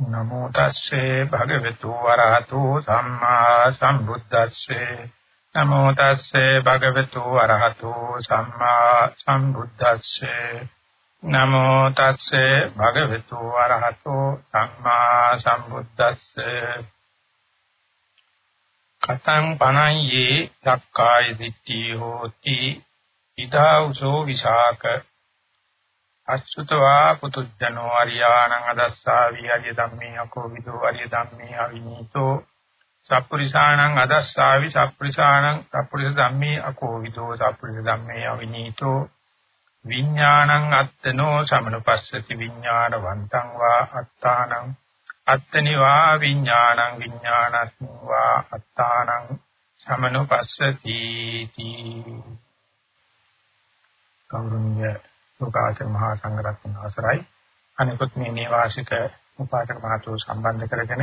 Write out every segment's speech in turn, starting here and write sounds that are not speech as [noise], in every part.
නමෝ තස්සේ භගවතු වරහතෝ සම්මා සම්බුද්දස්සේ. නමෝ තස්සේ භගවතු වරහතෝ සම්මා සම්බුද්දස්සේ. නමෝ තස්සේ භගවතු වරහතෝ සම්මා සම්බුද්දස්සේ. කතං පනංයේ දක්කාය දිට්ඨි හෝති. ඉදා විසාක අච්චුතවා පුතුජනෝ අරියාණං අදස්සාවි අරිය ධම්මේ අකෝ විදෝ අරිය ධම්මේ අවිනීතෝ. සප්පුරිසාණං අදස්සාවි සප්පුරිසාණං සප්පුරිස ධම්මේ අකෝ විදෝ සප්පුරිස ධම්මේ අවිනීතෝ. විඥානං අත්තනෝ සමනුපස්සති විඥානවන්තං වා අත්තානං. අත්තනි වා විඥානං විඥානස්මින් වා අත්තානං සමනුපස්සති. තී කවුරුන්ගේ ලෝකාචර මහා සංඝරත්න අවසරයි. අනිකුත් මේ නේවාසික උපාසක මහතුරු සම්බන්ධ කරගෙන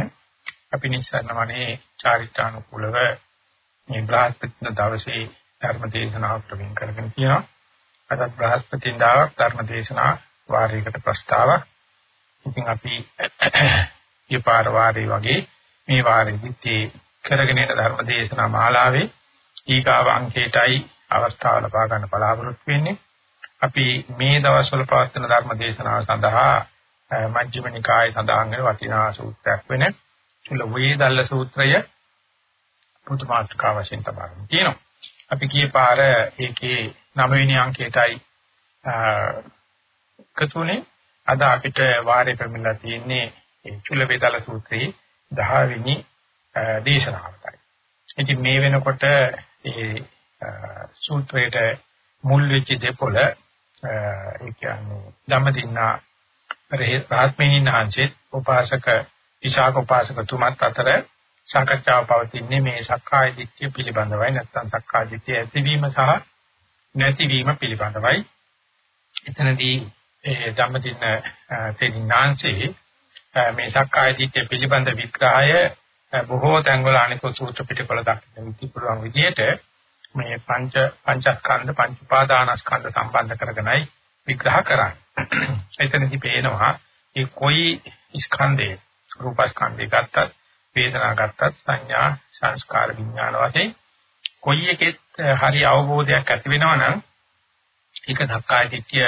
අපි නිස්සාරණ වනේ චාරිත්‍රානුකූලව මේ බ්‍රහස්පති දවසේ ධර්ම දේශනාව ප්‍රවීණ කරගෙන තියෙනවා. අදත් බ්‍රහස්පති දාවක් ධර්ම දේශනා වාරයකට ප්‍රස්තාවක්. ඉතින් අපි [clears throat] මේ පාර වාරේ වගේ මේ වාරෙදිත් කරගෙන යන ධර්ම දේශනා මාලාවේ ඊගාව අංකයටයි අවස්ථාව ලබා ගන්න බලාපොරොත්තු වෙන්නේ. අපි මේ දවස්වල පවත්වන ධර්ම දේශනාව සඳහා මජ්ක්‍ධිම නිකායේ සඳහන් වෙන වටිනා සූත්‍රයක් වෙන චුල්ල වේදල්ල සූත්‍රය පුදුමාත්කා වශයෙන් තමයි තියෙනවා. අපි කී පාර ඒකේ 9 වෙනි අංකයටයි කතුනේ අද අපිට වාරේ පැමිණලා තියෙන්නේ චුල්ල වේදල්ල සූත්‍රයේ 10 වෙනි දේශනාවටයි. ඉතින් මේ වෙනකොට ඒ සූත්‍රයේ මුල් වෙච්ච දෙපොළ ඒ කියන්නේ ධම්මදින්නා රාත්මේනින් ආංශේ උපාසක විශාක උපාසක තුමත් අතර සාකච්ඡාව පවතින්නේ මේ සක්කාය දිට්ඨිය පිළිබඳවයි නැත්නම් සක්කාය දිට්ඨිය ඇතිවීම සහ නැතිවීම පිළිබඳවයි. එතනදී ඒ ධම්මදින්න තේරින්නාංශේ මේ සක්කාය දිට්ඨිය පිළිබඳ විග්‍රහය බොහෝ තැන්වල අනිකුත් සූත්‍ර පිටකවල දක්වන විදිහට විදිහට මේ පංච පංචස්කන්ධ පංච උපාදානස්කන්ධ සම්බන්ධ කරගෙනයි විග්‍රහ කරන්නේ. [clears throat] එතනදී පේනවා මේ කොයි ස්කන්ධේ රූපස්කන්ධය ගත්තත් වේදනා ගත්තත් සංඥා සංස්කාර විඥාන වශයෙන් කොයි එකෙත් හරි අවබෝධයක් ඇති වෙනවා නම් ඒක සක්කාය දිට්ඨිය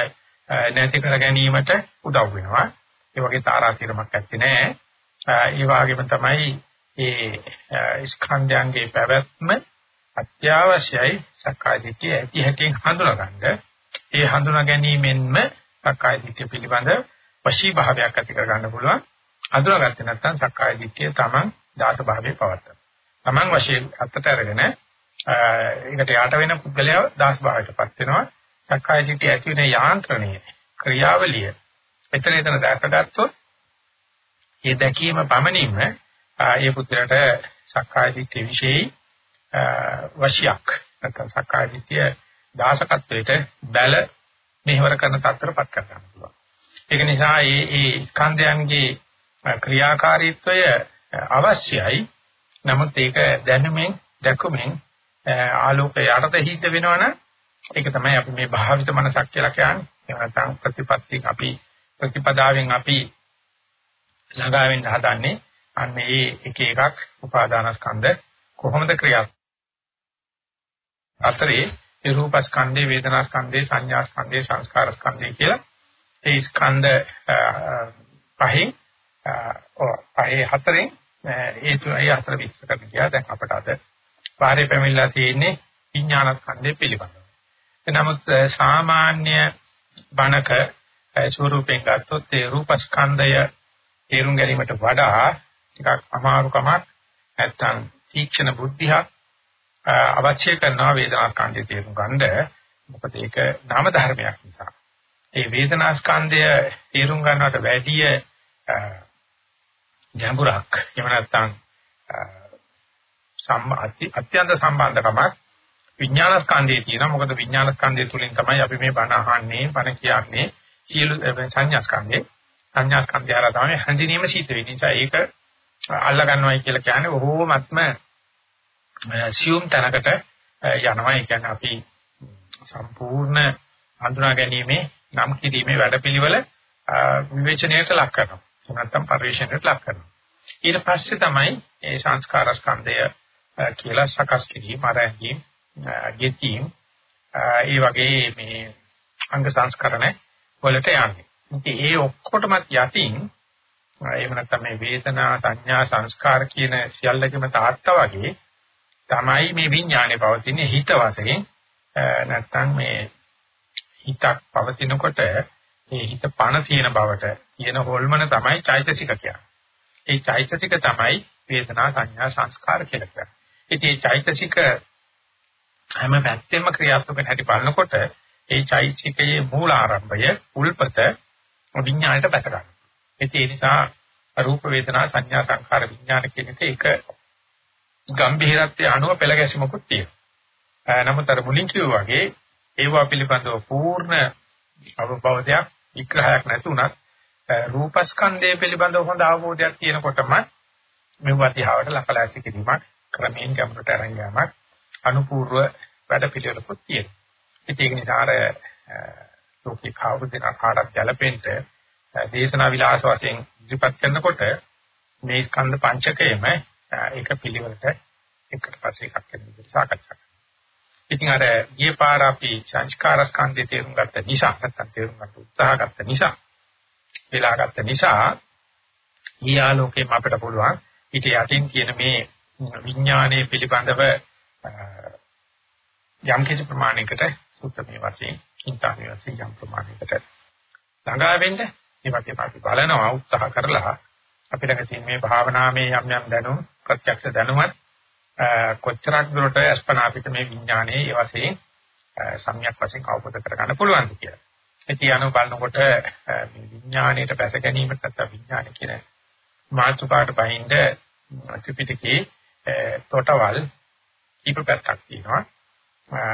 නැති කර ගැනීමට උදව් වෙනවා. ඒ වගේ තාරාතිරමක් ඇත්තේ නැහැ. ඒ වගේම තමයි ඒ ස්කන්ධයන්ගේ පැවැත්ම අත්‍යවශ්‍යයි සක්කාය දිට්ඨිය ඇති හැටියෙන් හඳුනාගන්න. ඒ හඳුනා ගැනීමෙන්ම සක්කාය දිට්ඨිය පිළිබඳ වශී භාවයක් ඇති කර ගන්න පුළුවන්. හඳුනාගත්තේ නැත්නම් සක්කාය දිට්ඨිය තමන් දාස භාවයේ පවත්තන. තමන් වශයෙන් අත්තට අරගෙන ඒකට යට වෙන පුද්ගලයා දාස භාවයටපත් වෙනවා. සක්කාය දිට්ඨිය ඇති වෙන යාන්ත්‍රණය ක්‍රියාවලිය එතන එතන දැකගත්තොත් ඒ දැකීම පමණින්ම ඒ පුද්ගලට සක්කාය දිට්ඨිය විශේෂයි වශයක් නැත්නම් සක්කාය දිට්ඨිය දාසකත්වයට බැල මෙහෙවර කරන තත්ත්වයටපත් කර ගන්න පුළුවන්. ඒක නිසා මේ මේ ස්කන්ධයන්ගේ ක්‍රියාකාරීත්වය අවශ්‍යයි. නමුත් ඒක දැනුමින් දැකුමින් ආලෝකය යටතේ හිට වෙනවනම් ඒක තමයි අපි මේ භාවිත මනසක් කියලා කියන්නේ. එහෙම නැත්නම් ප්‍රතිපත්ති අපි ප්‍රතිපදාවෙන් අපි ළඟා වෙන්න හදන්නේ අන්න ඒ එක එකක් උපාදානස්කන්ධ කොහොමද ක්‍රියාත්මක අතරේ ඒ රූපස්කන්ධේ වේදනාස්කන්ධේ සංඥාස්කන්ධේ සංස්කාරස්කන්ධේ කියලා ඒ ස්කන්ධ පහෙන් පහේ හතරෙන් ඒ තුන ඒ හතර විස්තර කරගියා දැන් අපට අද පාරේ පැමිණලා තියෙන්නේ විඥානස්කන්ධය පිළිබඳව. නමුත් සාමාන්‍ය බණක ස්වරූපයෙන් ගත්තොත් ඒ රූපස්කන්ධය තේරුම් ගැනීමට වඩා ටිකක් අමාරුකමක් නැත්තම් තීක්ෂණ බුද්ධියක් අවශ්‍ය කරනවා වේදනා ස්කන්ධය තේරුම් ගන්න. මොකද ඒක නාම ධර්මයක් නිසා. ඒ වේදනා ස්කන්ධය තේරුම් ගන්නවට වැඩිය ගැඹුරක් එහෙම නැත්නම් අත්‍යන්ත සම්බන්ධකමක් විඥාන ස්කන්ධයේ තියෙනවා. මොකද විඥාන ස්කන්ධය තුලින් තමයි අපි මේ බණ අහන්නේ, බණ කියන්නේ සියලු සංඥා ස්කන්ධේ. සංඥා ස්කන්ධය හරහා තමයි හැඳිනීම සිද්ධ වෙන්නේ. නිසා ඒක අල්ලා ගන්නවයි කියලා කියන්නේ බොහෝමත්ම සියුම් තැනකට යනවා. ඒ කියන්නේ අපි සම්පූර්ණ හඳුනා ගැනීමේ නම් කිරීමේ වැඩපිළිවෙල විවේචනයට ලක් කරනවා. නැත්නම් පරිශ්‍රණයට ලක් කරනවා. ඊට පස්සේ තමයි මේ සංස්කාර ස්කන්ධය කියලා සකස් කිරීම ආරම්භීම් ගෙතීම් ඒ වගේ මේ අංග සංස්කරණ වලට යන්නේ. ඉතින් ඒ ඔක්කොටම යටින් එහෙම නැත්නම් මේ වේදනා සංඥා සංස්කාර කියන සියල්ලකම තාත්තා වගේ තමයි මේ විඥානේ පවතින හිත වශයෙන් නැත්නම් මේ හිතක් පවතිනකොට මේ හිත පණ තියෙන බවට කියන හොල්මන තමයි චෛතසික කියන්නේ. ඒ චෛතසික තමයි වේදනා සංඥා සංස්කාර කියලා කියන්නේ. ඉතින් මේ චෛතසික හැම පැත්තෙම ක්‍රියාත්මක වෙන හැටි බලනකොට ඒ චෛතසිකයේ මූල ආරම්භය උල්පත විඥාණයට බැස ගන්නවා. ඒ නිසා රූප වේදනා සංඥා සංඛාර විඥාන කියන එක ගම්භීරත්වයේ අණුව පෙළ ගැසීමකුත් තියෙනවා. නමුත් අර මුලින් කිව්වා වගේ ඒවා පිළිබඳව පූර්ණ අවබෝධයක් විග්‍රහයක් නැතුණත් රූපස්කන්ධය පිළිබඳව හොඳ අවබෝධයක් තියෙනකොටම මෙවුවා දිහාවට ලකලාසි කිරීමක් ක්‍රමයෙන් ගැඹුරට අරන් යාමක් අනුපූර්ව වැඩ පිළිවෙලකුත් තියෙනවා. ඒක නිසා අර ලෝකේ කවුරුද කාටත් ගැළපෙන්න දේශනා විලාස වශයෙන් ඉදිරිපත් කරනකොට මේ ස්කන්ධ පංචකයම ඒක පිළිවෙලට එකට පස්සේ එකක් වෙන විදිහට සාකච්ඡා කරනවා. ඉතින් අර ගිය පාර අපි සංස්කාර ස්කන්ධය තේරුම් ගත්ත නිසා නැත්නම් තේරුම් ගන්න උත්සාහ ගත්ත නිසා වෙලා ගත්ත නිසා ඊයාලෝකයෙන් අපිට පුළුවන් ඊට යටින් කියන මේ විඥානයේ පිළිබඳව යම් කිසි ප්‍රමාණයකට සුත්තමේ වශයෙන් චින්තාමේ වශයෙන් යම් ප්‍රමාණයකට ළඟා වෙන්න ඒ වගේම අපි බලනවා උත්සාහ කරලා අපි ළඟ තියෙන මේ භාවනාවේ යම් යම් දැනුම් ප්‍රත්‍යක්ෂ දැනුමත් කොච්චරක් දුරට අස්පනා අපිට මේ විඥානයේ ඒ වශයෙන් සම්‍යක් වශයෙන් අවබෝධ කරගන්න පුළුවන්ද කියලා. ඉතින් අනු බලනකොට මේ විඥාණයට බැස ගැනීමට නැත්නම් විඥාන කියන මාතෘකාට බහින්ද ත්‍රිපිටකේ තොටවල් කීප පැත්තක් තියෙනවා.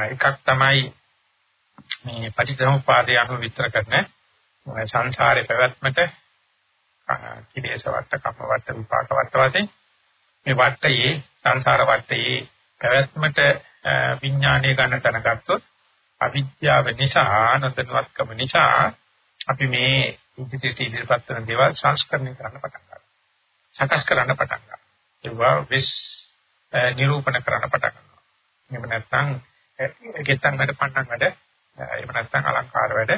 එකක් තමයි මේ පටිච්චසමුප්පාදය අනුව විස්තර කරන සංසාරේ පැවැත්මට කිලේශ වට, කම්ම වට, විපාක වට වශයෙන් මේ වටයේ සංසාර වටයේ පැවැත්මට විඥානය ගන්න තැන ගත්තොත් අවිද්‍යාව නිසා නොදැනුවත්කම නිසා අපි මේ ඉදිරියට ඉදිරිපත් කරන දේවල් සංස්කරණය කරන්න පටන් ගන්නවා. සකස් කරන්න පටන් ගන්නවා. ඒවා විස් නිරූපණ කරන්න පටන් ගන්නවා. එහෙම නැත්නම් ගෙත්තන් වැඩ පන්නන් වැඩ එහෙම නැත්නම් අලංකාර වැඩ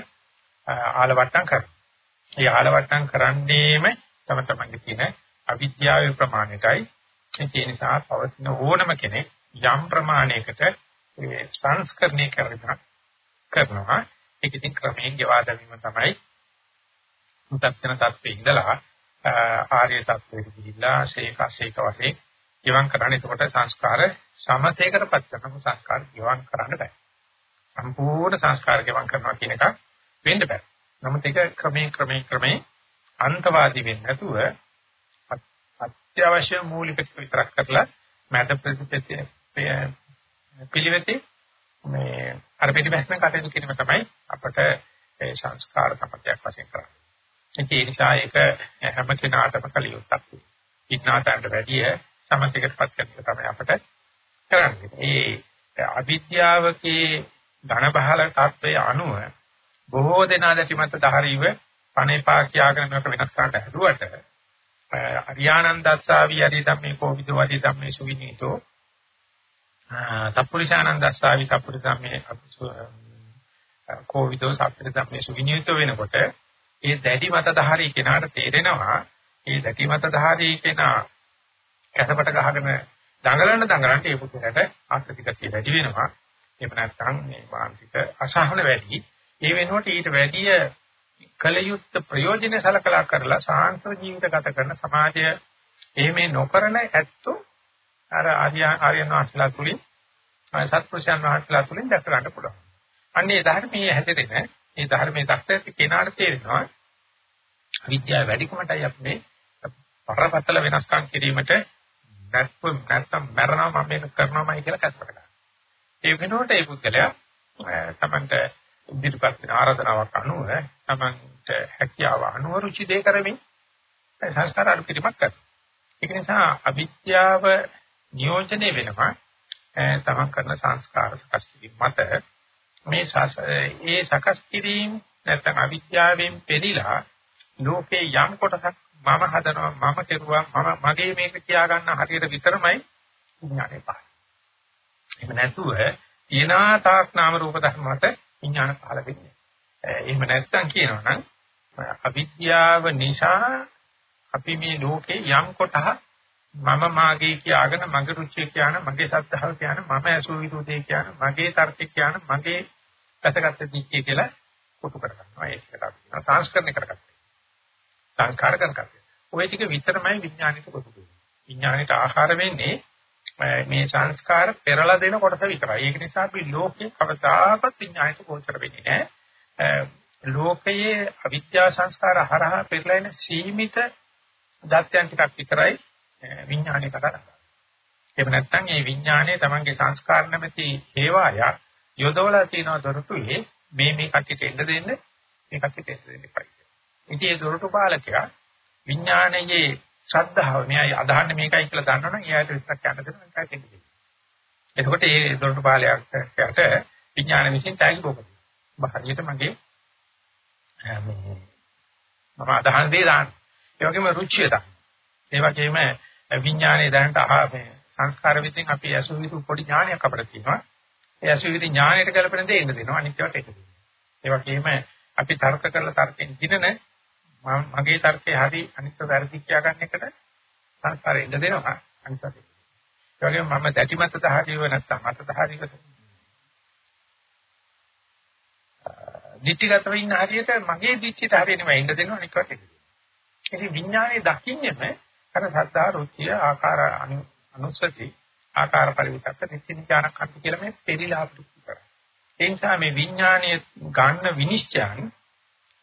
ආලවට්ටම් කරනවා. ඒ ආලවට්ටම් කරන්නේම තම තමන්ගේ තියෙන අවිද්‍යාවේ ප්‍රමාණයටයි. ඒ නිසා පවතින ඕනම කෙනෙක් යම් ප්‍රමාණයකට ඒ සංස්කරණය කරනවා කරනවා. ඒක ඉතින් ක්‍රමයෙන් ගෙවා දැමීම තමයි මුතක්ෂණ තත්ත්වයේ ඉඳලා ආර්ය තත්ත්වයට ගිහිල්ලා ශේක ශේක වශයෙන් ගිවන් කරන්නේ එතකොට සංස්කාර සමතේකටපත් කරන සංස්කාර ගිවන් කරන්න බෑ. සම්පූර්ණ සංස්කාර ගිවන් කරනවා කියන එක වෙන්න බෑ. නමුත් ඒක ක්‍රමයෙන් ක්‍රමයෙන් ක්‍රමයෙන් අන්තවාදී වෙන්නේ නැතුව අත්‍යවශ්‍ය මූලික විතරක් කරලා මැද ප්‍රතිපත්තිය පිළිවෙතේ මේ අර පිටිපස්සෙන් කටයුතු කිරීම තමයි අපට ඒ සංස්කාර සම්පතයක් වශයෙන් කරන්නේ. ඒ නිසා ඒක හැම කෙනාටම කලියුත්තක්. ඉක්නාටට වැඩිය සමතිකටපත් කරන්න තමයි අපට කරන්නේ. ඒ අවිද්‍යාවකේ ධන බහල තත්වයේ අනුව බොහෝ දෙනා දැටිමත් ධාරීව පණේපා කියාගෙන මේක වෙනස් කරන්න හැදුවට අරියානන්දස්සාවි යරි ධම්මේ කෝවිදෝ වදි ධම්මේ සුවිනීතෝ. සප්පුරිසානන්දස්සාවි සප්පුරි ධම්මේ කෝවිදෝ සප්පුරි ධම්මේ සුවිනීතෝ වෙනකොට ඒ දැඩි මතධාරී කෙනාට තේරෙනවා ඒ දැඩි මතධාරී කෙනා කැසපට ගහගෙන දඟලන දඟලන්න ඒ පුතේට ආස්තිකතිය වැඩි වෙනවා. එහෙම නැත්නම් මේ මානසික අසහන වැඩි. ඒ වෙනුවට ඊට වැඩිය කලයුත්ත ප්‍රයෝජන සලකලා කරලා සාන්ත ජීවිත ගත කරන සමාජය එහෙම නොකරන ඇත්තෝ අර ආර්යයන් වහන්සේලා තුලින් සත්පුරුෂයන් වහන්සේලා තුලින් දැක ගන්න පුළුවන්. අන්නේ ධර්මයේ හැදෙන මේ ධර්මයේ දක්ෂ කෙනාට තේරෙනවා විද්‍යාව වැඩිකමටයි අපි මේ පරපතල වෙනස්කම් කිරීමට නැත්නම් නැත්නම් මරනවා මම මේක කරනවාමයි කියලා කැස්පට ගන්නවා. ඒ වෙනුවට ඒ පුද්ගලයා තමන්ට ඉදිරිපත් වෙන ආරාධනාවක් අනුව තමන්ට හැකියාව අනුව රුචි දෙය කරමින් සංස්කාර අඩු කිරීමක් කරනවා. ඒක නිසා අවිද්‍යාව නියෝජනය වෙනවා තමන් කරන සංස්කාර සකස් කිරීම මත මේ ඒ සකස් කිරීම නැත්නම් අවිද්‍යාවෙන් පෙරිලා ලෝකේ යම් කොටසක් මම හදනවා මම කෙරුවා මම මගේ මේක කියා ගන්න හරියට විතරමයි විඥානේ පහළ. එහෙම නැතුව ඊනා තාක් නාම රූප ධර්මات විඥාන පහළ වෙන්නේ. එහෙම නැත්නම් කියනවනම් අවිද්‍යාව නිසා අපි මේ ලෝකේ යම් කොටහ මම මාගේ කියාගෙන මගේ රුචිය කියන මගේ සත්‍තාව කියන මම ඇසු විදුදේ කියන මගේ තර්කය කියන මගේ පැසගත්ත දික්කේ කියලා කොටු කරගන්නවා ඒකට අපි කියනවා සංස්කරණය කරගත්තා. සංස්කාර කරගත්තා. ওই ටික විතරමයි විඥානික කොටු වෙන්නේ. විඥානිට ආහාර වෙන්නේ මේ සංස්කාර පෙරලා දෙන කොටස විතරයි. ඒක නිසා අපි ලෝකේ කවදාකවත් විඥානික ගෝචර වෙන්නේ නැහැ. ලෝකයේ අවිද්‍යා සංස්කාර හරහා පෙරලා එන සීමිත දත්යන් ටිකක් විතරයි විඥානය කතා කරන්නේ. එහෙම නැත්නම් මේ විඥානය තමන්ගේ සංස්කාර නැමැති හේවාය යොදවලා තියෙන දොරටුවේ මේ මේ කට්ටියට එන්න දෙන්න මේ කට්ටියට එන්න දෙන්න එපා. ඉතින් ඒ දොරටු පාලකයා විඥානයේ ශ්‍රද්ධාව මෙයයි අදහන්නේ මේකයි කියලා දන්නවනම් එයාට විස්තර කියන්න දෙන්න මේකයි කියන්නේ. එතකොට මේ දොරටු පාලකයාට විඥාන විශ්ින් තෑගි බොකද. බහරියට මගේ මේ මම අදහන දේ දාන්න. ඒ වගේම රුචිය දාන්න. ඒ වගේම විඥානයේ දැනට අහ මේ සංස්කාර විසින් අපි අසුවිතු පොඩි ඥානයක් අපිට තියෙනවා. ඒ අසුවිතු ඥානයට ගැලපෙන දේ එන්න දෙනවා. අනිත් ඒවාට එක දෙනවා. ඒ වගේම අපි තර්ක කරලා තර්කෙන් දිනන මගේ තර්කේ හරි අනිත් වැරදි කියා ගන්න එකට සංස්කාරය එන්න දෙනවා. අනිත් ඒවාට. ඒ වගේම මම දැටි මතද හරියව නැත්නම් මතද හරියව දිට්ඨිගතව ඉන්න හරියට මගේ දිට්ඨියට හරියනෙම ඉන්න දෙනවා අනිත් ඒවාට එක දෙනවා. ඉතින් විඥානයේ දකින්නම අර සද්ධා රුචිය ආකාර අනුස්සති ආකාර පරිවිතක්ක නිත්‍යඥාන කන්ති කියලා මේ පෙරිලා අපිට කරා. ඒ නිසා මේ විඥානීය ගන්න විනිශ්චයන්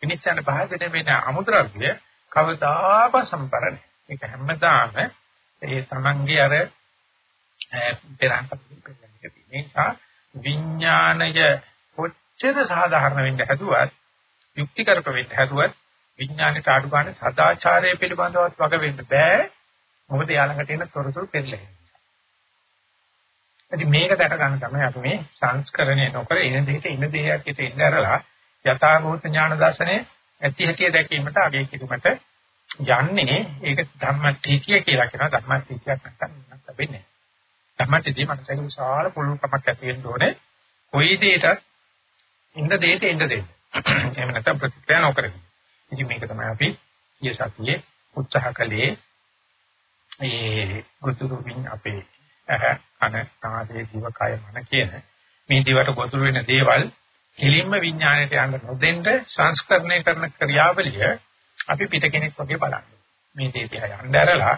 විනිශ්චයන භාගයට වෙන අමුද්‍රව්‍ය කවදාක සම්පරණ. ඒක හැමදාම ඒ තමන්ගේ අර පෙරන්ත පිළිපෙන්නක තියෙන නිසා විඥානය කොච්චර සාධාරණ වෙන්න හැදුවත් යුක්තිකරක වෙන්න හැදුවත් විඥානික ආඩු ගන්න සදාචාරය පිළිබඳවත් වග වෙන්න බෑ. මොකද යාළඟට එන තොරතුරු පෙරලෙන නිසා. ඉතින් මේක දැක ගන්න තමයි අපි මේ සංස්කරණය නොකර ඉන දෙයට ඉන දෙයක් හිත ඉන්න ඇරලා යථාභූත ඥාන දර්ශනේ ඇති හැටි දැකීමට අගය කිරීමට යන්නේ ඒක ධම්මටිතිය කියලා කියනවා ධම්මටිතියක් නැත්නම් ලැබෙන්නේ. ධම්මටිතිය මනසක විශාල පුළුල්කමක් ඇති වෙන්න ඕනේ. කොයි දෙයකට ඉන්න දෙයට එන්න දෙන්න. එහෙම නැත්නම් ප්‍රතික්‍රියා නොකරගෙන. ඉතින් මේක තමයි අපි ඊය සතියේ උත්සාහ කළේ මේ ගොදුරු වින් අපේ ඇහ කන නාසය දිව කය මන කියන මේ දිවට ගොදුරු වෙන දේවල් කෙලින්ම විඥාණයට යන්න නොදෙන්න සංස්කරණය කරන ක්‍රියාවලිය අපි පිට කෙනෙක් වගේ බලන්න. මේ දේ දිහා යන්න ඇරලා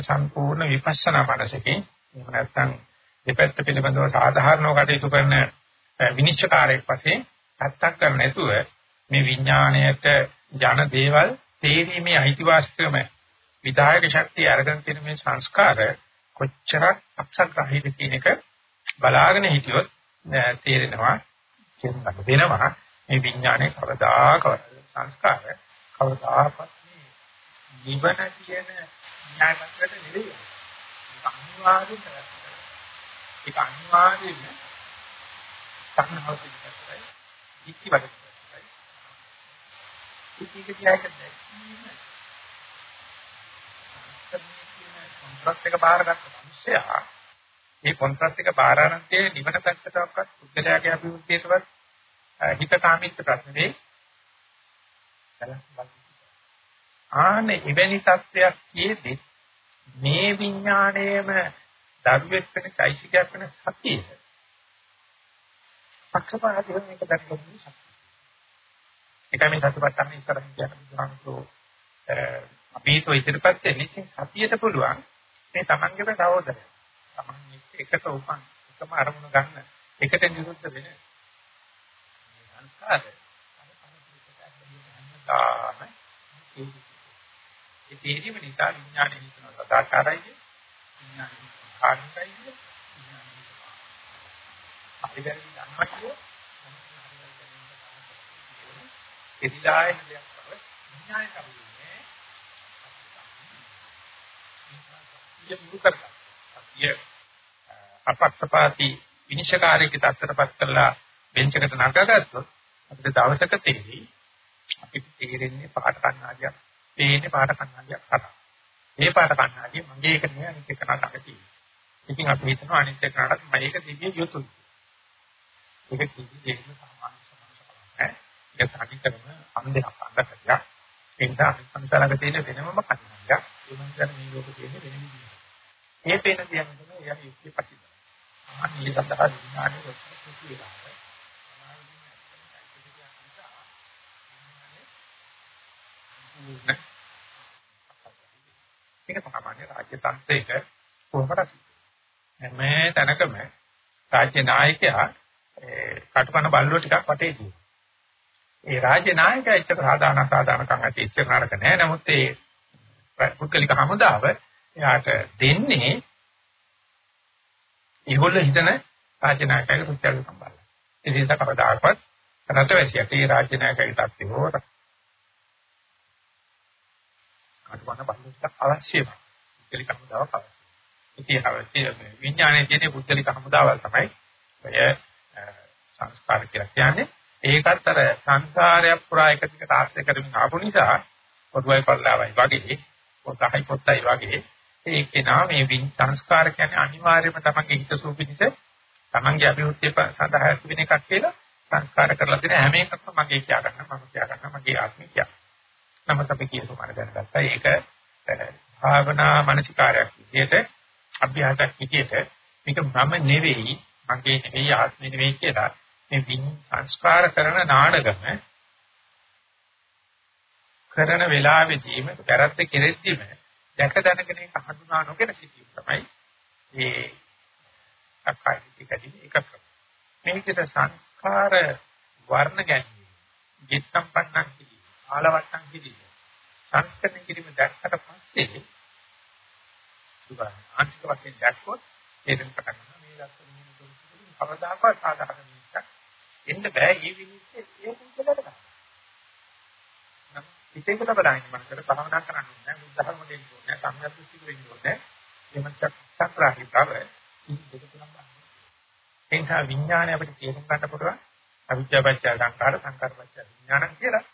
සම්පූර්ණ විපස්සනා මනසකින් එහෙම නැත්නම් දෙපැත්ත පිළිබඳව සාධාරණව කටයුතු කරන විනිශ්චයකාරයෙක් වශයෙන් අත්තක් කරන්න නැතුව මේ විඥාණයට ජන දේවල් තේරීමේ අයිතිවාසිකම විදායක ශක්තිය අරගෙන තියෙන මේ සංස්කාර කොච්චරක් අක්ෂරග්‍රහීද කියන එක බලාගෙන හිටියොත් තේරෙනවා කියන්න වෙනවා මේ විඥානයේ කවදාකවත් සංස්කාර කවදාකවත් නිවන කියන න්‍යායපත්‍රයට නෙවෙයි. ඒක අනිවාර්යයෙන් ඒක අනිවාර්යයෙන් සංහවතින් කරයි ඉක්කිවට ඒක කියයිද දැක්කීම කොන්ත්‍රාත් එක බාරගත්ත මිනිසයා මේ කොන්ත්‍රාත් එක බාරානන්තයේ නිවන පැත්තටවත් පුද්ගලයාගේ අභිවෘද්ධියටවත් හිතකාමීත්ව ප්‍රශ්නේ. ආනේ ඉවැනි තත්ත්වයක් කියෙදි මේ විඥාණයම ධර්මයක් වෙන চৈতසිකයක් වෙන සතිය. පක්ෂපාතී වෙන එක දැක්වෙන්නේ සතිය. ඒකයි මේ සතිපට්ඨාන ඉස්සරහින් කියන බුදුහාමුදුරෝ අපි හිතුව ඉදිරිපත් වෙන්නේ. ඉතින් සතියට පුළුවන් මේ තමන්ගේම සහෝදරය. තමන් එකට උපන් එකම අරමුණ ගන්න. එකට නිරුද්ධ වෙන. සංස්කාර ඒ තේරීම නිසා විඥානය හිතන සදාකාරයි විඥානය කාර්යයි විඥානය අපි දැන් ධම්මතිය එදිලා එන දෙයක් බව විඥානය කරුනේ ඉය මුකරක ඉය අපක්ෂපාති විනිශ්චයකාරී තත්ත්වයටපත් කරලා බෙන්ච් එකට නගගත්තොත් අපිට දවසක තේරි අපිට තේරෙන්නේ පාට කන්නාඩියක්, පේන්නේ පාට කන්නාඩියක් හරහා. මේ පාට කන්නාඩිය මගේ එක නෙවෙයි අනිත් එක නට තියෙන්නේ. ඉතින් අපි හිතනවා අනිත් එක නටත් මම ඒක දිවිය යුතුයි. ඒක කිසි දෙයක්ම සාමාන්‍ය සමානකමක් නැහැ. ඒක සාධිකරන අන්දයක් අන්දකයක්. ඒ නිසා සංසාරක තියෙන වෙනමම කන්නාඩියක්. ඒ මනසට මේ ලෝකෙ තියෙන වෙන විදිහක්. මේ පේන දේ තමයි එයා යුක්තිය ප්‍රතිපද. අනිත් සඳහා විඥානයේ වස්තු කියලා. ඒක තමයි රාජ්‍ය තන්ත්‍රයක කොහොමද මේ තැනකම රාජ්‍ය නායකයා කටුකන බල්ලෝ ටිකක් වටේ තියෙනවා. ඒ රාජ්‍ය නායකයා එච්චර සාධාරණ සාධාරණකම් ඇති එච්චර නරක නෑ. නමුත් ඒ පුද්ගලික හමුදාව එයාට දෙන්නේ ඒගොල්ලෝ හිතන රාජ්‍ය නායකයාගේ සුත්‍යල සම්බන්ධයි. ඒ නිසා කවදාකවත් රටවැසියට ඒ රාජ්‍ය නායකයාගේ තත්ත්වය හෝ කටුකන බල්ලෝ අවශ්‍යයි. පුද්ගලික හමුදාවක් අවශ්‍යයි. ඉතින් අවශ්‍ය විඥානයේ තියෙන පුද්ගලික හමුදාවල් තමයි ඔය සංස්කාර කියලා කියන්නේ. ඒකත් අර සංසාරයක් පුරා එක දිගට ආශ්‍රය කරමින් ආපු නිසා පොදුවයි පල්ලාවයි වගේ පොතයි පොතයි වගේ ඒකේ නාම මේ සංස්කාර කියන්නේ අනිවාර්යයෙන්ම තමන්ගේ හිත සූපිනිස තමන්ගේ අභිවෘද්ධිය සඳහා ඇති වෙන එකක් කියලා සංස්කාර කරලා තියෙන හැම එකක්ම මගේ කියා ගන්න මම කියා ගන්න මගේ ආත්මය කියා. නමුත් අපි කියපු මන දැනගත්තා ඒක භාවනා මානසිකාරයක් විදිහට අභ්‍යාසයක් විදිහට මේක මම නෙවෙයි මගේ නෙවෙයි ආත්මෙ නෙවෙයි කියලා මේ වින් සංස්කාර කරන නාඩගම කරන වෙලාවෙදීම වැරද්ද කෙරෙද්දිම දැක දැනගෙන ඒක හඳුනා නොගෙන සිටීම තමයි මේ අකායිතිකදී එක ක්‍රම. මේකද සංස්කාර වර්ණ ගැනීම, ජිත්තම්පන්නක් කිරීම, ආලවට්ටම් කිරීම, සංස්කරණ කිරීම දැක්කට පස්සේ සුබා ආංශික වශයෙන් දැක්කොත් ඒකෙන් පටන් ගන්නවා මේ ලක්ෂණ මේ කවදාකවත් සාධාරණ මිනිස්සක් එන්න බෑ මේ විනිශ්චය ඒකෙන් කියලා ගන්න. නම් පිටේකට බලන්නේ මනකට භාවනා කරන්න ඕනේ බුද්ධ ධර්ම දෙන්න ඕනේ සම්යද්දෘෂ්ටික වෙන්න ඕනේ එමන්චක් සත්‍රාහි බව දෙක තුනක් ගන්න. ඒ නිසා විඥානය අපිට තේරුම් ගන්න පුළුවන් අවිද්‍යාවච්ච සංකාර සංකාරපච්ච විඥානං කියලා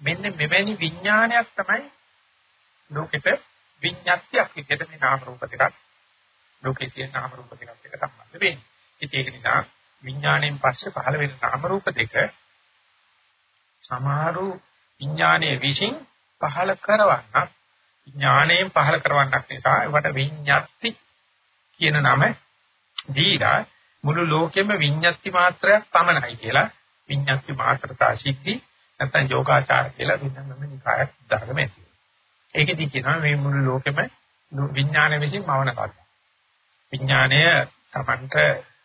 මෙන්න මෙවැනි විඥානයක් තමයි ලෝකෙට විඤ්ඤාත්යක් විදිහට මේ නාම රූප දෙකක් ලෝකේ තියෙන නාම රූප දෙකක් එක සම්බන්ධ වෙන්නේ. ඉතින් ඒක නිසා විඥාණයෙන් පස්සේ පහළ වෙන නාම රූප දෙක සමහරු විඥානයේ විශ්ින් පහළ කරවන්නක් විඥාණයෙන් පහළ කරවන්නක් නිසා ඒවට විඤ්ඤාති කියන නම දීලා මුළු ලෝකෙම විඤ්ඤාති මාත්‍රයක් පමණයි කියලා විඤ්ඤාති මාත්‍රතා සිද්ධි නැත්නම් යෝගාචාර කියලා විඥානම නිකායක් ධර්මයේ ඒකෙදි කියනවා මේ මුළු ලෝකෙම විඥාන විසින් මවන කල්ප. විඥානය තමන්ට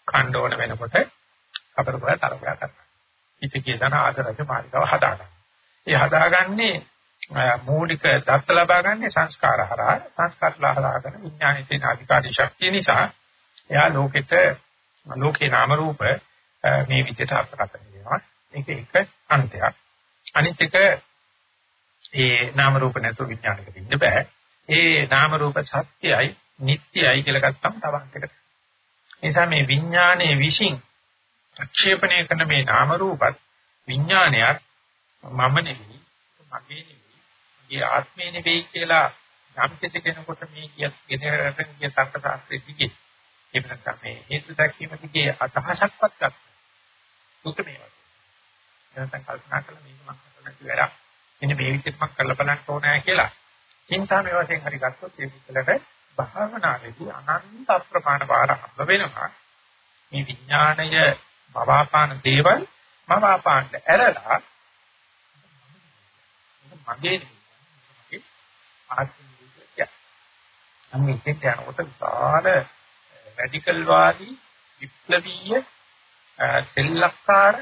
ඛණ්ඩ ඕන වෙනකොට අපරපය තරපය කරනවා. ඉති කියන ආදරජ මාර්ගව හදාගන්න. ඒ හදාගන්නේ මූලික දත්ත ලබාගන්නේ සංස්කාර හරහා සංස්කාර ලහදාගෙන විඥානයේ තියෙන අධිකාරී ශක්තිය නිසා එයා ලෝකෙට ලෝකේ නාම රූප මේ විදිහට අර්ථකථන දෙනවා. ඒක එක අන්තයක්. අනිත් එක ඒ නාම රූප නැතුව විඥානයකට ඉන්න බෑ. ඒ නාම රූප සත්‍යයි, නිට්ටයයි කියලා ගත්තම තවන්තකට. නිසා මේ විඥානයේ විශ්ින් ප්‍රක්ෂේපණය කරන මේ නාම රූපත් විඥානයක් මම නෙවෙයි, මගේ නෙවෙයි, මගේ ආත්මේ නෙවෙයි කියලා යම් කෙනෙකුට මේ කියත් ගෙදරට ගිය තර්ක ශාස්ත්‍රයේ දිගේ එහෙම නැත්නම් මේ හේතු දැක්වීම දිගේ අදහසක්වත් ගන්න. දුක මේවා. එනසම් කල්පනා කළා මේක මම කරන්න කියලා මෙන්න මේ විදිහට මම කරලා බලන්න ඕනෑ කියලා. චින්තාමය වශයෙන් හරි ගත්තොත් ඒ විදිහට භාවනාවේදී අනන්ත අප්‍රමාණ වාර හම්බ වෙනවා. මේ විඥාණය භවාපාන දේවල් මවාපාන්න ඇරලා මගේ මගේ ආත්මිකය. අන්නේ ඉතින් යනකොට විශාල රැඩිකල් වාදී විප්ලවීය සෙල්ලක්කාර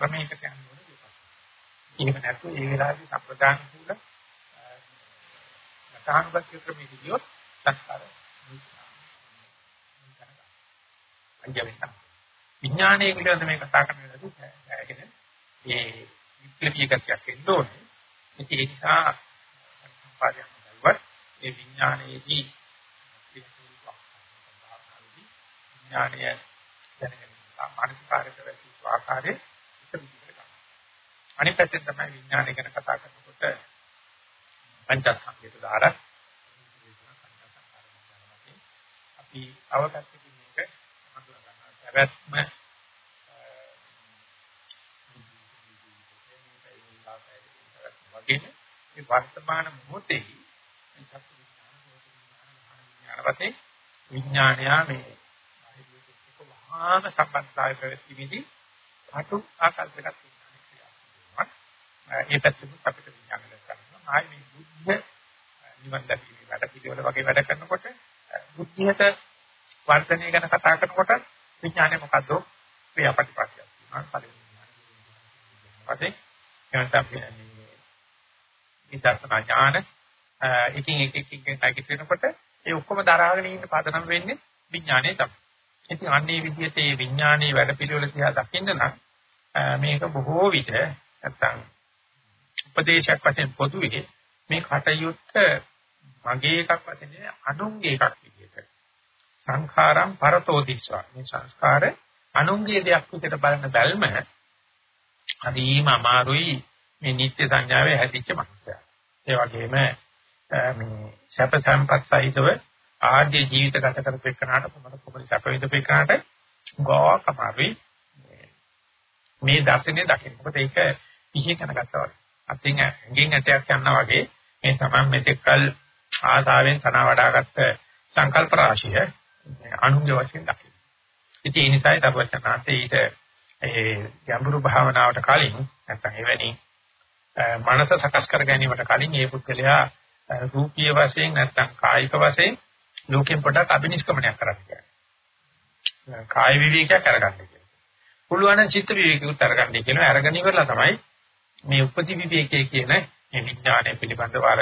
ක්‍රමයකට යනවා. එහෙම නැත්නම් ඒ වෙලාවේ සම්ප්‍රදාන කුල නතානුගත ක්‍රමයේ ගියොත් සංස්කාර අංජවෙන්න විඥානයේ පිළිබඳ මේ කතා කරන වෙලාවදී ඇගෙන ඒ විප්ලවීය ගතියක් එන්න ඕනේ. ඉතින් ඒ නිසා සම්පාදයක් බලවත් ඒ විඥානයේදී විඥානය දැනගෙන මානසික කාර්යවල ආකාරයේ අනිත් පැත්තෙන් තමයි විඥානය ගැන කතා කරනකොට පංචස්කන්ධයට දාලා අපි අවගතකින් මේක හඳුනා ගන්නවා. පැවැත්ම වගේ මේ වර්තමාන මොහොතේ මේ චක්කු විඥාන වශයෙන් විඥානය මේ වහාම සම්බන්ධතාවය පැවැත්ීමේදී අටු ආකල්පයක් තියෙනවා. ඒ පැත්තෙත් අපිට විඥානය කරනවා. ආයි මේ බුද්ධ නිවන් දැකීමේ වැඩ පිළිවෙල වගේ වැඩ කරනකොට බුද්ධියට වර්ධනය ගැන කතා කරනකොට විඥානය මොකද්ද? ක්‍රියාපටිපස්සයක් තියෙනවා. පළවෙනි විඥානය. ඊට පස්සේ විදර්ශනා ඥාන එකින් එක එක එක නැගිට වෙනකොට ඒ ඔක්කොම දරාගෙන ඉන්න පදනම් වෙන්නේ විඥානයේ තමයි. ඉතින් අන්නේ විදිහට මේ විඥානයේ වැඩපිළිවෙල තියා දකින්න නම් මේක බොහෝ විට නැත්තම් උපදේශයක් වශයෙන් පොදුවේ මේ කටයුත්ත මගේ එකක් වශයෙන් අනුන්ගේ එකක් විදිහට. සංඛාරම් පරතෝදිස්වා මේ සංස්කාර අනුන්ගේ දෙයක් විදිහට බලන බැල්ම හරිම අමාරුයි. මේ නිත්‍ය සංඥාවේ හැදිච්ච මනුස්සයා. ඒ වගේම මේ සැප සම්පත් සහිතව ආර්ය ජීවිත ගත කරපු එකනට කොහොමද කොහොමද සැප විඳපේකනට ගෝක අමාරුයි මේ දර්ශනේ දකින්න. මොකද ඒක පිහි කරගත්තා වගේ. අතින් ඇඟෙන් ඇටයක් යනවා වගේ මේ තමයි මෙතෙක්කල් ආසාවෙන් තන වඩාගත්ත සංකල්ප රාශිය අනුන්ගේ වශයෙන් දකින්න. ඉතින් ඒ නිසායි තවචනාසේ ඊට ඒ ගැඹුරු භාවනාවට කලින් නැත්නම් එවැනි මනස සකස් කර ගැනීමට කලින් මේ පුද්ගලයා රූපීය වශයෙන් නැත්නම් කායික වශයෙන් ලෝකෙන් පොඩක් අබිනිෂ්ක්‍මණයක් කරන්න කියන්නේ. කාය විවේකයක් අරගන්න කියන්නේ. පුළුවන් නම් චිත්ත විවේකයකට අරගන්න කියනවා. අරගෙන ඉවරලා තමයි මේ උපති විවේකයේ කියන මේ විඥානය පිළිබඳව අර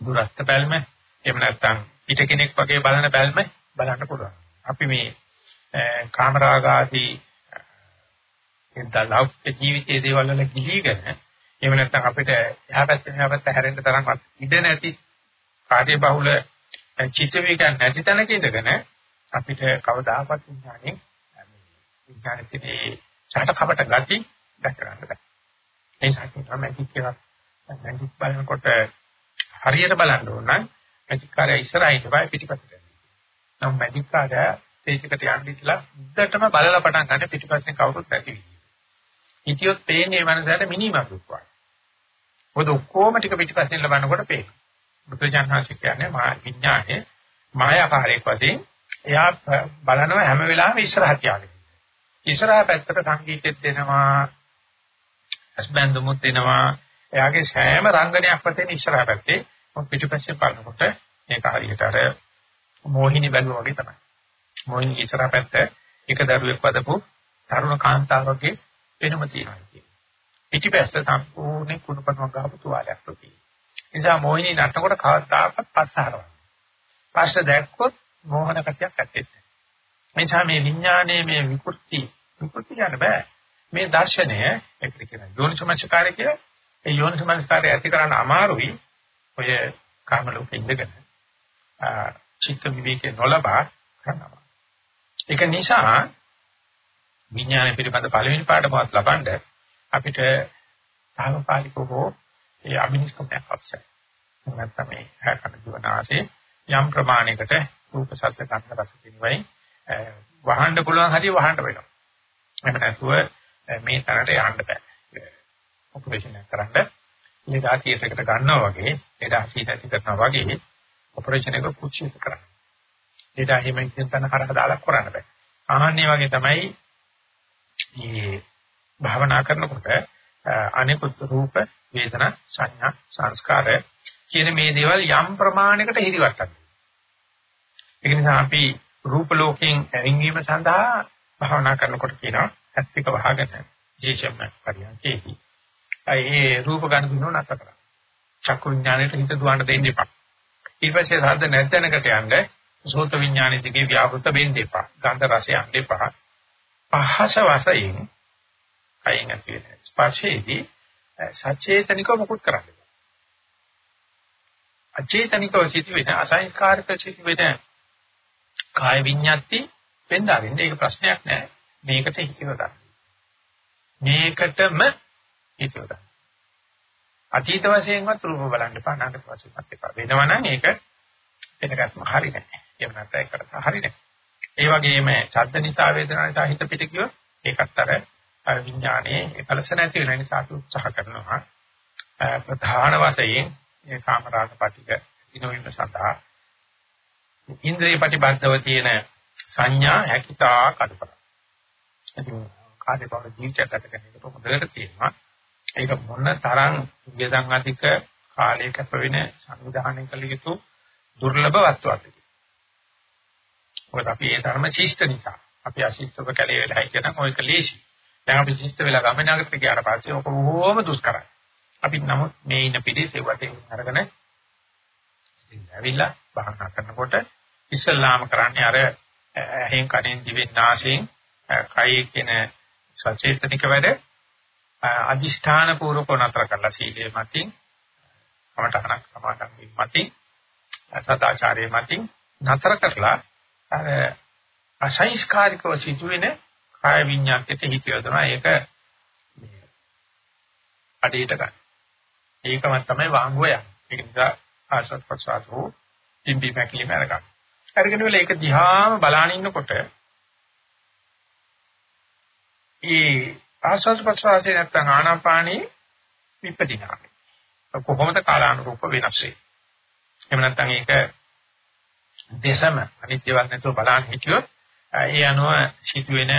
දුරස්ත බැල්ම එහෙම නැත්නම් පිට කෙනෙක් වගේ බලන බැල්ම බලන්න පුළුවන්. අපි මේ කාමරාග ආදී එතන ලෞකික ජීවිතයේ දේවල් වල ගිහිගෙන එහෙම නැත්නම් අපිට එහා පැත්තෙන් එහා පැත්ත හැරෙන්න තරම්වත් ඉඩ නැති කාර්ය බහුල චිත්ත වේගයන් නැති තැනක ඉඳගෙන අපිට කවදාකවත් විඥානේ විඥානයේ ඡාට කපට ගති දැක ගන්න බෑ. ඒ සාකේ තමයි කිව්වා මැජික් බලනකොට හරියට බලන්න ඕන නම් මැජික් කාර්යය ඉස්සරහින් ඉඳලා පිටිපස්සට යනවා. නම් මැජික් කාර්යය ස්ටේජ් එකට යන්න ඉස්සලා උද්දටම බලලා පටන් ගන්න පිටිපස්සෙන් කවුරුත් නැති විදිහ. හිතියොත් පේන්නේ මනසට මිනිමකුක් වගේ. මොකද ඔක්කොම ටික පිටිපස්සෙන් ලබනකොට පේනවා. බුදුජානනාංශ කියන්නේ මා විඥානේ මායාකාරයක් වශයෙන් එයා බලනවා හැම වෙලාවෙම ඉස්සරහට යන්නේ. ඉස්සරහ පැත්තට සංගීතෙත් දෙනවා, අස්බන්දුමුත් දෙනවා. එයාගේ සෑම රංගනයක් වශයෙන් ඉස්සරහ පැත්තේ පිටිපස්සේ බලනකොට ඒක හරියට අර මෝහිනී බැලුවා වගේ තමයි. මෝහිනී ඉස්සරහ පැත්ත එක දරුවෙක් වදපු තරුණ කාන්තාවගේ වෙනම තියෙනවා කියන්නේ. පිටිපැස්ස සම්පූර්ණ කුණපණක් ගහපු තුවාලයක් වගේ. නිසා මොහිනී නටනකොට කවදාකවත් පස්ස හරවන්න. පස්ස දැක්කොත් මෝහන කතියක් ඇත්තේ නැහැ. නිසා මේ විඥානයේ මේ විකෘති විකෘති යන බෑ. මේ දර්ශනය ඒකට කියන යෝනිසමස්කාරය කියලා ඒ යෝනිසමස්කාරය ඇති කරන්න අමාරුයි. ඔය කාම ලෝකෙ ඉඳගෙන චිත්ත විවේකේ නොලබා කරනවා. ඒක නිසා විඥානය පිළිබඳ පළවෙනි පාඩමවත් ලබනද අපිට තාවකාලිකව ඒ අභිනිෂ්ක්‍මණයක් අවශ්‍යයි. නැත්නම් මේ හැකන ජීවනාසේ යම් ප්‍රමාණයකට රූප ශබ්ද ගන්ධ රස කිනවයි වහන්න පුළුවන් හරිය වහන්න වෙනවා. එහෙම නැතුව මේ තරට යන්න බෑ. ඔපරේෂන් එක කරන්න මේ දාතියකට ගන්නවා වගේ ඒ දාතියට ඇති කරනවා වගේ ඔපරේෂන් එක කුච්චිත කරන්න. ඒ දා එහෙම කියන තැන හරහා දාලා කරන්න බෑ. ආහන්නේ වගේ තමයි මේ භාවනා කරනකොට අනිකුත් රූප, වේදනා, සංඥා, සංස්කාර කියන මේ දේවල් යම් ප්‍රමාණයකට හිරිවට ගන්නවා. ඒ නිසා අපි රූප ලෝකයෙන් ඇවිංගීම සඳහා භාවනා කරනකොට කියනවා ඇත්තික වහගෙන ජීචම් පරියන්කේහි. ඒ රූප ගන්න දුන්නොත් නැත කරා. චක්කු විඥාණයට හිත දුවන්න දෙන්න එපා. ඊට පස්සේ සාධ නැත්ැනකට යන්න සෝත විඥානෙ දිගේ ව්‍යාපෘත වෙන්න එපා. ගන්ධ රසය යන්න එපා. පහස වශයෙන් කයින් ඇති වෙන ස්පර්ශයේදී සචේතනිකව මොකුත් කරන්නේ. අචේතනිකව සිදුවෙන අසංස්කාරක සිදුවෙන කාය විඤ්ඤාති වෙන්දාරින්න ඒක ප්‍රශ්නයක් නෑ. මේකට හිතව ගන්න. මේකටම හිතවද. අතීත වශයෙන්වත් රූප බලන්න එපා අනාගත වශයෙන්වත් එපා. වෙනවනම් ඒක වෙනකත්ම හරි නැහැ. එහෙම නැත්නම් ඒකට හරි නැහැ. ඒ වගේම ශබ්ද නිසා වේදනා නිසා හිත පිට කියොත් ඒකත් අර අර විඥානයේ එකලස නැති වෙන නිසා අපි උත්සාහ කරනවා. ප්‍රධාන වශයෙන් මේ කාමරාග පිටික දිනෝයිම සඳහා ඉන්ද්‍රිය ප්‍රතිබද්ධව තියෙන සංඥා හැකිතා කඩපර. ඉතින් කාර්ය බව ජීවිතයක් ගත කරන එක හොඳට තියෙනවා. ඒක මොන තරම් වියදම් අධික කාලයක ප්‍රවිණ සංවිධානය කළ යුතු දුර්ලභ වස්තුවක්ද මොකද අපි ඒ ධර්ම ශිෂ්ට නිසා අපි අශිෂ්ටව කැලේ වෙලා කියන ඔයක ලේසි. දැන් අපි ශිෂ්ට වෙලා ගමනාගත ගියාට පස්සේ ඔක බොහොම දුෂ්කරයි. අපි නමුත් මේ ඉන්න පිළිසේ වටේ අරගෙන ඉතින් ඇවිල්ලා භාවනා කරනකොට ඉස්සල්ලාම කරන්නේ අර ඇහෙන් කනෙන් දිවෙන් නාසයෙන් කයේ කියන සචේතනික වැඩ අදිෂ්ඨාන පූර්වක නතර කරලා සීලයේ මතින් කමඨහනක් සමාදන් වීම මතින් සදාචාරයේ මතින් නතර කරලා අර අසංස්කාරිකව සිදුවෙන කාය විඤ්ඤාණයට හිත යොදනවා ඒක අඩේට ගන්න. ඒකම තමයි වාංගුව යන්නේ. ඒක නිසා ආසත් ප්‍රසාදෝ ඉම්බි මැකිලි මරගන්න. අරගෙන වෙල ඒක දිහාම බලාන ඉන්නකොට ඒ ආස්වාද ප්‍රසවාසයේ නැත්තම් ආනාපානී විපදිනා. කොහොමද කාලානුරූප වෙනස් වෙන්නේ? එහෙම නැත්නම් ඒක දේශම අනිත්‍යවත් නැතුව බලන්න හිටියොත් ඒ අනුව සිදුවෙන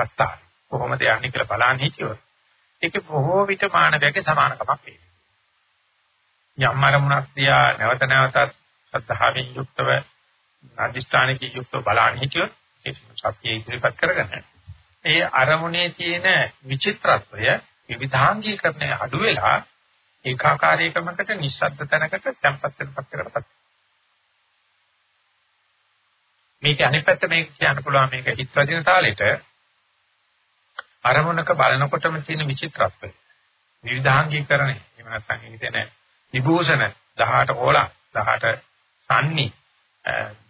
ප්‍රස්තාව කොහොමද යන්නේ කියලා බලන්න හිටියොත් ඒක බොහෝ විට මානවයාගේ සමානකමක් වේ. යම් අරමුණක් තියා නැවත නැවතත් සද්ධාවෙන් යුක්තව අධිෂ්ඨානකින් යුක්තව බලන්න හිටියොත් ඒ සත්‍ය ඉදිරිපත් කරගෙන ඒ අරමුණේ තියෙන විචිත්‍රත්වය විවිධාංගීකරණය අඩු වෙලා ඒකාකාරීකමකට නිස්සද්ද තැනකට තැම්පත් වෙනපත් කරපත් මේක අනිත් පැත්ත මේක කියන්න පුළුවන් මේක හිත වදින තාලෙට අරමුණක බලනකොටම තියෙන විචිත්‍රත්වය. විවිධාංගීකරණය එහෙම නැත්නම් ඉතින් විභූෂණ 18 කෝලම් 18 සන්නි.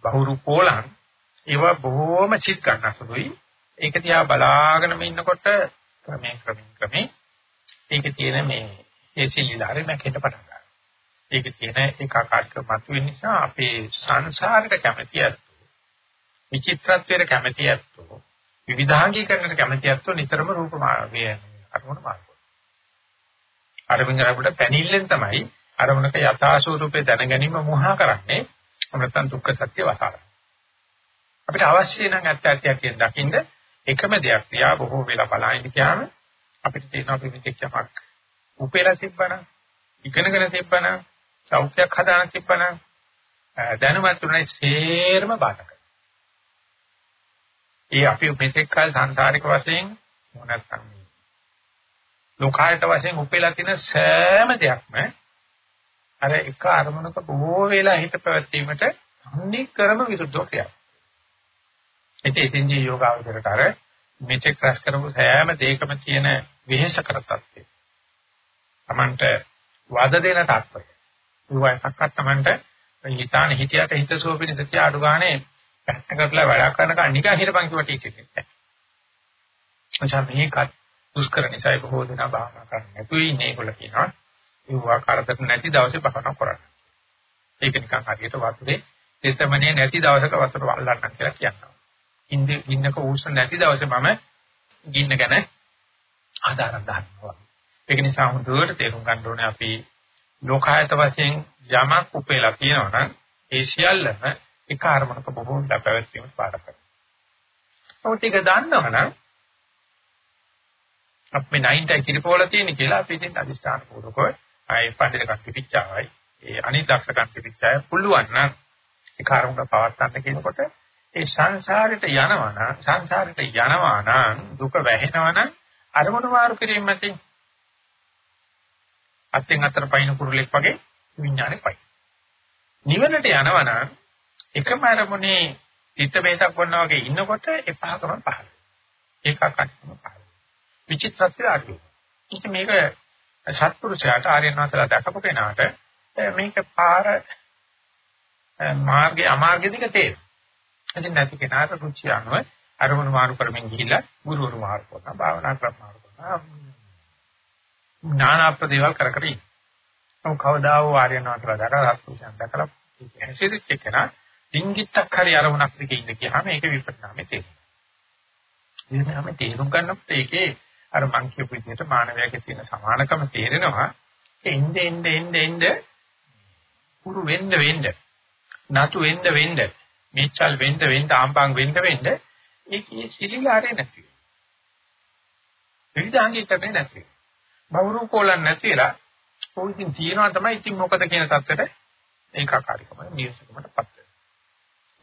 බහුරු කෝලම් ඒවා බොහෝම චිත් ගන්නසුදුයි ඒක දිහා බලාගෙනම ඉන්නකොට ක්‍රමයෙන් ක්‍රමයෙන් ක්‍රමයෙන් ඒකේ තියෙන මේ ඒ සිලිලාරේ නැකෙට පටන් ගන්නවා. ඒකේ තියෙන ඒකාකාරීකම මතුවෙන නිසා අපේ සංසාරයට කැමැතියත් විචිත්‍රත්වයට කැමැතියත් විවිධාංගීකරණයට කැමැතියත් නිතරම රූප මාර්ගයේ අරමුණ මාර්ගය. අරමුණකට පැනිල්ලෙන් තමයි අරමුණක යථා ස්වරූපේ දැන ගැනීම මුහා කරන්නේ. නැත්නම් දුක්ඛ සත්‍ය වසාරයි. අපිට අවශ්‍ය නම් ඇත්ත ඇත්ත කියන දකින්ද එකම දෙයක් තියා බොහෝ වෙලා බලහින්න කියහම අපිට තියෙනවා පිළිච්චයක් උපේලා තිබ්බනම් ඉගෙනගෙන තිබ්බනම් සෞඛ්‍යයක් හදාන තිබ්බනම් දැනුමත් උනේ සේරම බාධක. ඒ අපි මෙතෙක් කල සංසාරික වශයෙන් මොනක්නම් ලෝකායත වශයෙන් උපේලා තියෙන සෑම දෙයක්ම අර එක අරමුණක බොහෝ වෙලා හිත පැවැත්වීමට සම්නි ක්‍රම විරුද්ධව කියනවා. ඉතින් ඉතින්දී යෝගාවචරයට අර මෙතෙක් රැස් කරපු සෑම දෙයකම තියෙන වෙහෙස කරතත්ත්වය. Tamanට වද දෙන තත්ත්වය. ඒවයික්වත් Tamanට හිතාන හිතියට හිතසුව පිණිස තියා අඩු ගානේ පැත්ත කරලා වැඩ කරනකන් නිකන් හිරපන් කිව්වට ටික එකක්. එනිසා මේකත් දුෂ්කර නිසා බොහෝ දෙනා භාවනා කරන්නේ නැතුයි ඉන්නේ ඒගොල්ලෝ කියනවා. ඒවා කරදර නැති දවසේ භාවනා කරන්න. ඒක නිකන් හරියට වතුරේ දෙතමනේ නැති දවසක වතුර වල්ලන්න කියලා කියනවා. ඉන්න ඉන්නක උෂ්ණ නැති දවසේ මම ගින්න ගැන ආදාරම් දානවා. ඒක නිසා හොඳට තේරුම් ගන්න ඕනේ අපි ලෝකායත වශයෙන් යමක් උපේලා තියෙනවා නම් ඒ සියල්ලම එක අරමුණක බොහෝ පැවැත්වීම පාඩක. ඔහොත් ඒක දන්නවනම් අපි නයින්ටයි කිරිපෝල තියෙන කියලා අපි ඉතින් අදිස්ථාන පූර්වකව ආයේ පඬිලකක් පිටිච්චාවයි ඒ අනිදක්ෂකම් පිටිච්චාය පුළුවන් නම් ඒ කාර්මුණ පවත්තන්න කියනකොට ඒ සංසාරයට යනවා නම් සංසාරයට යනවා නම් දුක වැහෙනවා නම් අරමුණු මාරු කිරීම මතින් අත්ෙන් අතර පයින් කුරුලෙක් වගේ විඥානේ පයි. නිවනට යනවා නම් එකම අරමුණේ හිත වේදක් වුණා වගේ ඉන්නකොට එපාකම පහළ. ඒකකටම පහළ. විචිත්‍රත්වය අඩු. ඉතින් මේක සත්පුරුෂයාට ආර්යනාථලා දැකපු කෙනාට මේක පාර මාර්ගය අමාර්ගය දෙක තේරෙනවා. ඉතින් නැති කෙනාට රුචි අනුව අරමුණු මාරු කරමින් ගිහිල්ලා ගුරුවරු මාරු කරනවා භාවනා ක්‍රම මාරු කරනවා නානා ප්‍රදේවල් කර කර ඉන්නේ. නමුත් කවදා හෝ ආර්යනාථලා දැකලා රත්පුරුෂයන් දැකලා හැසිරෙච්ච කෙනා ඩිංගිත්තක් හරි අරමුණක් දිගේ ඉන්න කියහම ඒක විපරිණාමය තේරෙනවා. එහෙනම් තේරුම් ගන්නකොට ඒකේ අර මං කියපු විදිහට මානවයාගේ තියෙන සමානකම තේරෙනවා. එnde ende ende ende පුරු වෙන්න වෙන්න නතු වෙන්න වෙන්න මෙච්චල් වෙන්න වෙන්න ආම්පං වෙන්න වෙන්න ඒකේ සිලිලාරේ නැති වෙනවා. විවිධාංගීකරණය නැති වෙනවා. බවුරු කොලන් නැතිලා ඔයිකින් තියනවා තමයි ඉතින් මොකද කියන தත්තට ඒකාකාරීකම නියසකමටපත් වෙනවා.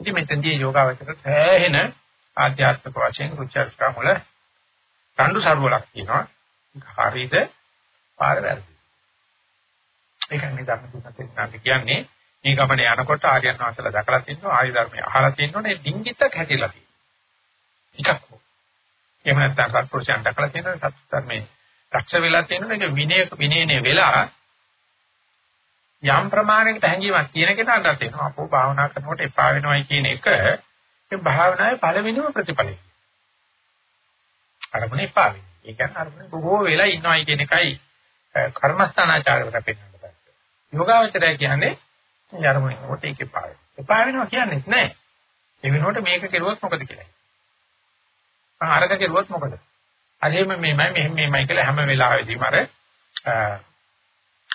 ඉතින් මෙතෙන්දී යෝගාවචර සෑහෙන ආධ්‍යාත්මික වශයෙන් රුචර්කා මුල රණ්ඩු සරුවලක් තියෙනවා. හරිද පාර වැරදි. ඒකනේ ධර්ම දුන්නත් කියන්නේ මේ ගමනේ යනකොට ආර්යයන් වහන්සේලා දැකලා තියෙනවා ආර්ය ධර්මය අහලා තියෙනෝනේ ඩිංගිත්තක් හැටිලා තියෙනවා. එකක්. එහෙම නැත්නම් සත්පුරුෂයන් දැකලා තියෙනවා සත්‍ය ධර්මයේ දක්ෂ වෙලා තියෙනවා ඒක විනය විනයනේ වෙලා යම් ප්‍රමාණයකට හැංගීමක් තියෙන කෙනාට තේරෙනවා අපෝ භාවනා කරනකොට එපා වෙනවයි කියන එක ඒ භාවනාවේ පළවෙනිම ප්‍රතිඵලය. අරමුණ එපා වෙනවා. ඒ කියන්නේ අරමුණ බොහෝ වෙලා ඉන්නවයි කියන එකයි කර්මස්ථානාචාරවල පෙන්නන්න බෑ. යෝගාවචරය කියන්නේ අරමුණ කොට ඒක එපා වෙනවා. එපා වෙනවා කියන්නේ නැහැ. ඒ වෙනුවට මේක කෙරුවොත් මොකද කියලා. මම අරක කෙරුවොත් මොකද? අරෙම මේමයි මෙහෙම මේමයි කියලා හැම වෙලාවෙදීම අර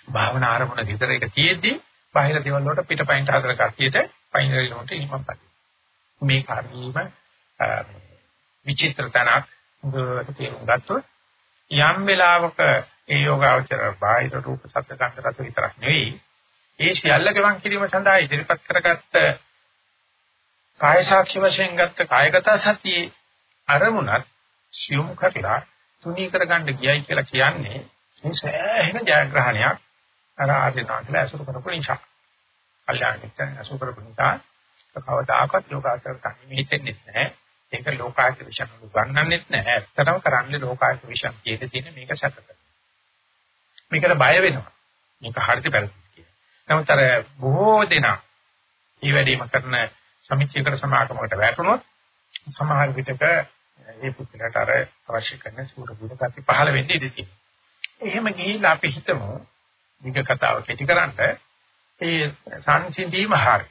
භාවනා ආරමුණ විතර එක තියෙද්දි බාහිර දේවල් වලට පිටපයින් හතර කට්ටියට පයින් වෙනකොට ඉනිමම් පදි. මේ කර්මීම විචිත්‍ර තනක් උගට තේරුම් ගත්තොත් යම් වෙලාවක ඒ යෝගාවචර බාහිර රූප සත්‍ය ගන්ධ රස විතරක් නෙවෙයි ඒ සියල්ල ගමන් කිරීම සඳහා ඉදිරිපත් කරගත්ත කාය සාක්ෂි වශයෙන් ගත්ත කායගත සතියේ අරමුණත් සියුම් කරලා තුනී කරගන්න ගියයි කියලා කියන්නේ මේ සෑහෙන ජයග්‍රහණයක් අර ආදිනාන්තල අසුර කරපු නිසා. කල්යාණිකයන් අසුර කරපු නිසා කවදාකවත් යෝගාචර කන්නේ නැහැ. ඒක ලෝකායත විෂණ උගන්වන්නෙත් නැහැ. ඇත්තටම කරන්නේ ලෝකායත විෂණ කියන තියෙන මේක සැකක. මේකට බය වෙනවා. මේක හරියට වැරදිද කියලා. නමුත් අර බොහෝ දෙනා මේ වැඩේම කරන සමිතියකට සමාගමකට වැටුණොත් සමහර විටක ඒ පුද්ගලයාට අර අවශ්‍ය කරන සූර බුද ගති පහළ වෙන්නේ ඉඳී තියෙනවා. එහෙම ගිහිල්ලා අපි හිතමු මේක කතාව කෙටි කරන්න ඒ සංසිඳීම හරි.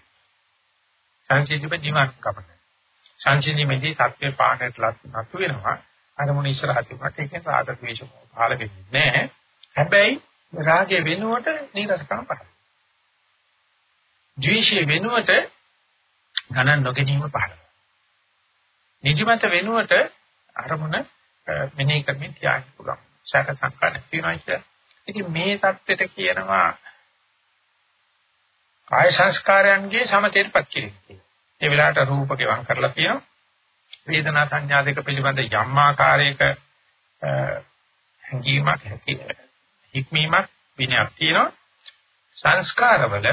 සංසිඳීම දිමක් කපන. සංසිඳීමේදී සත්‍ය පාඩට ලතු වෙනවා. අර මොන ඉස්සරහ තිබුණත් ඒකෙන් රාග ද්වේෂ පහළ වෙන්නේ නැහැ. හැබැයි රාගය වෙනුවට නීරසකම් පහළ. ද්වේෂය වෙනුවට ගණන් නොගැනීම පහළ. නිදිමත වෙනුවට අරමුණ මෙනෙහි කරමින් තියාගන්න පුළුවන්. ශාක සංකාන තියෙනවා කියන්නේ. ඉතින් මේ தත්වෙට කියනවා කාය සංස්කාරයන්ගේ සමතේටපත් කිරීම කියලා. ඒ වෙලාවට රූප ගෙවම් කරලා තියෙනවා. වේදනා සංඥා දෙක පිළිබඳ යම් ආකාරයක හැඟීමක් හික්මීමක් විනයක් තියෙනවා. සංස්කාරවල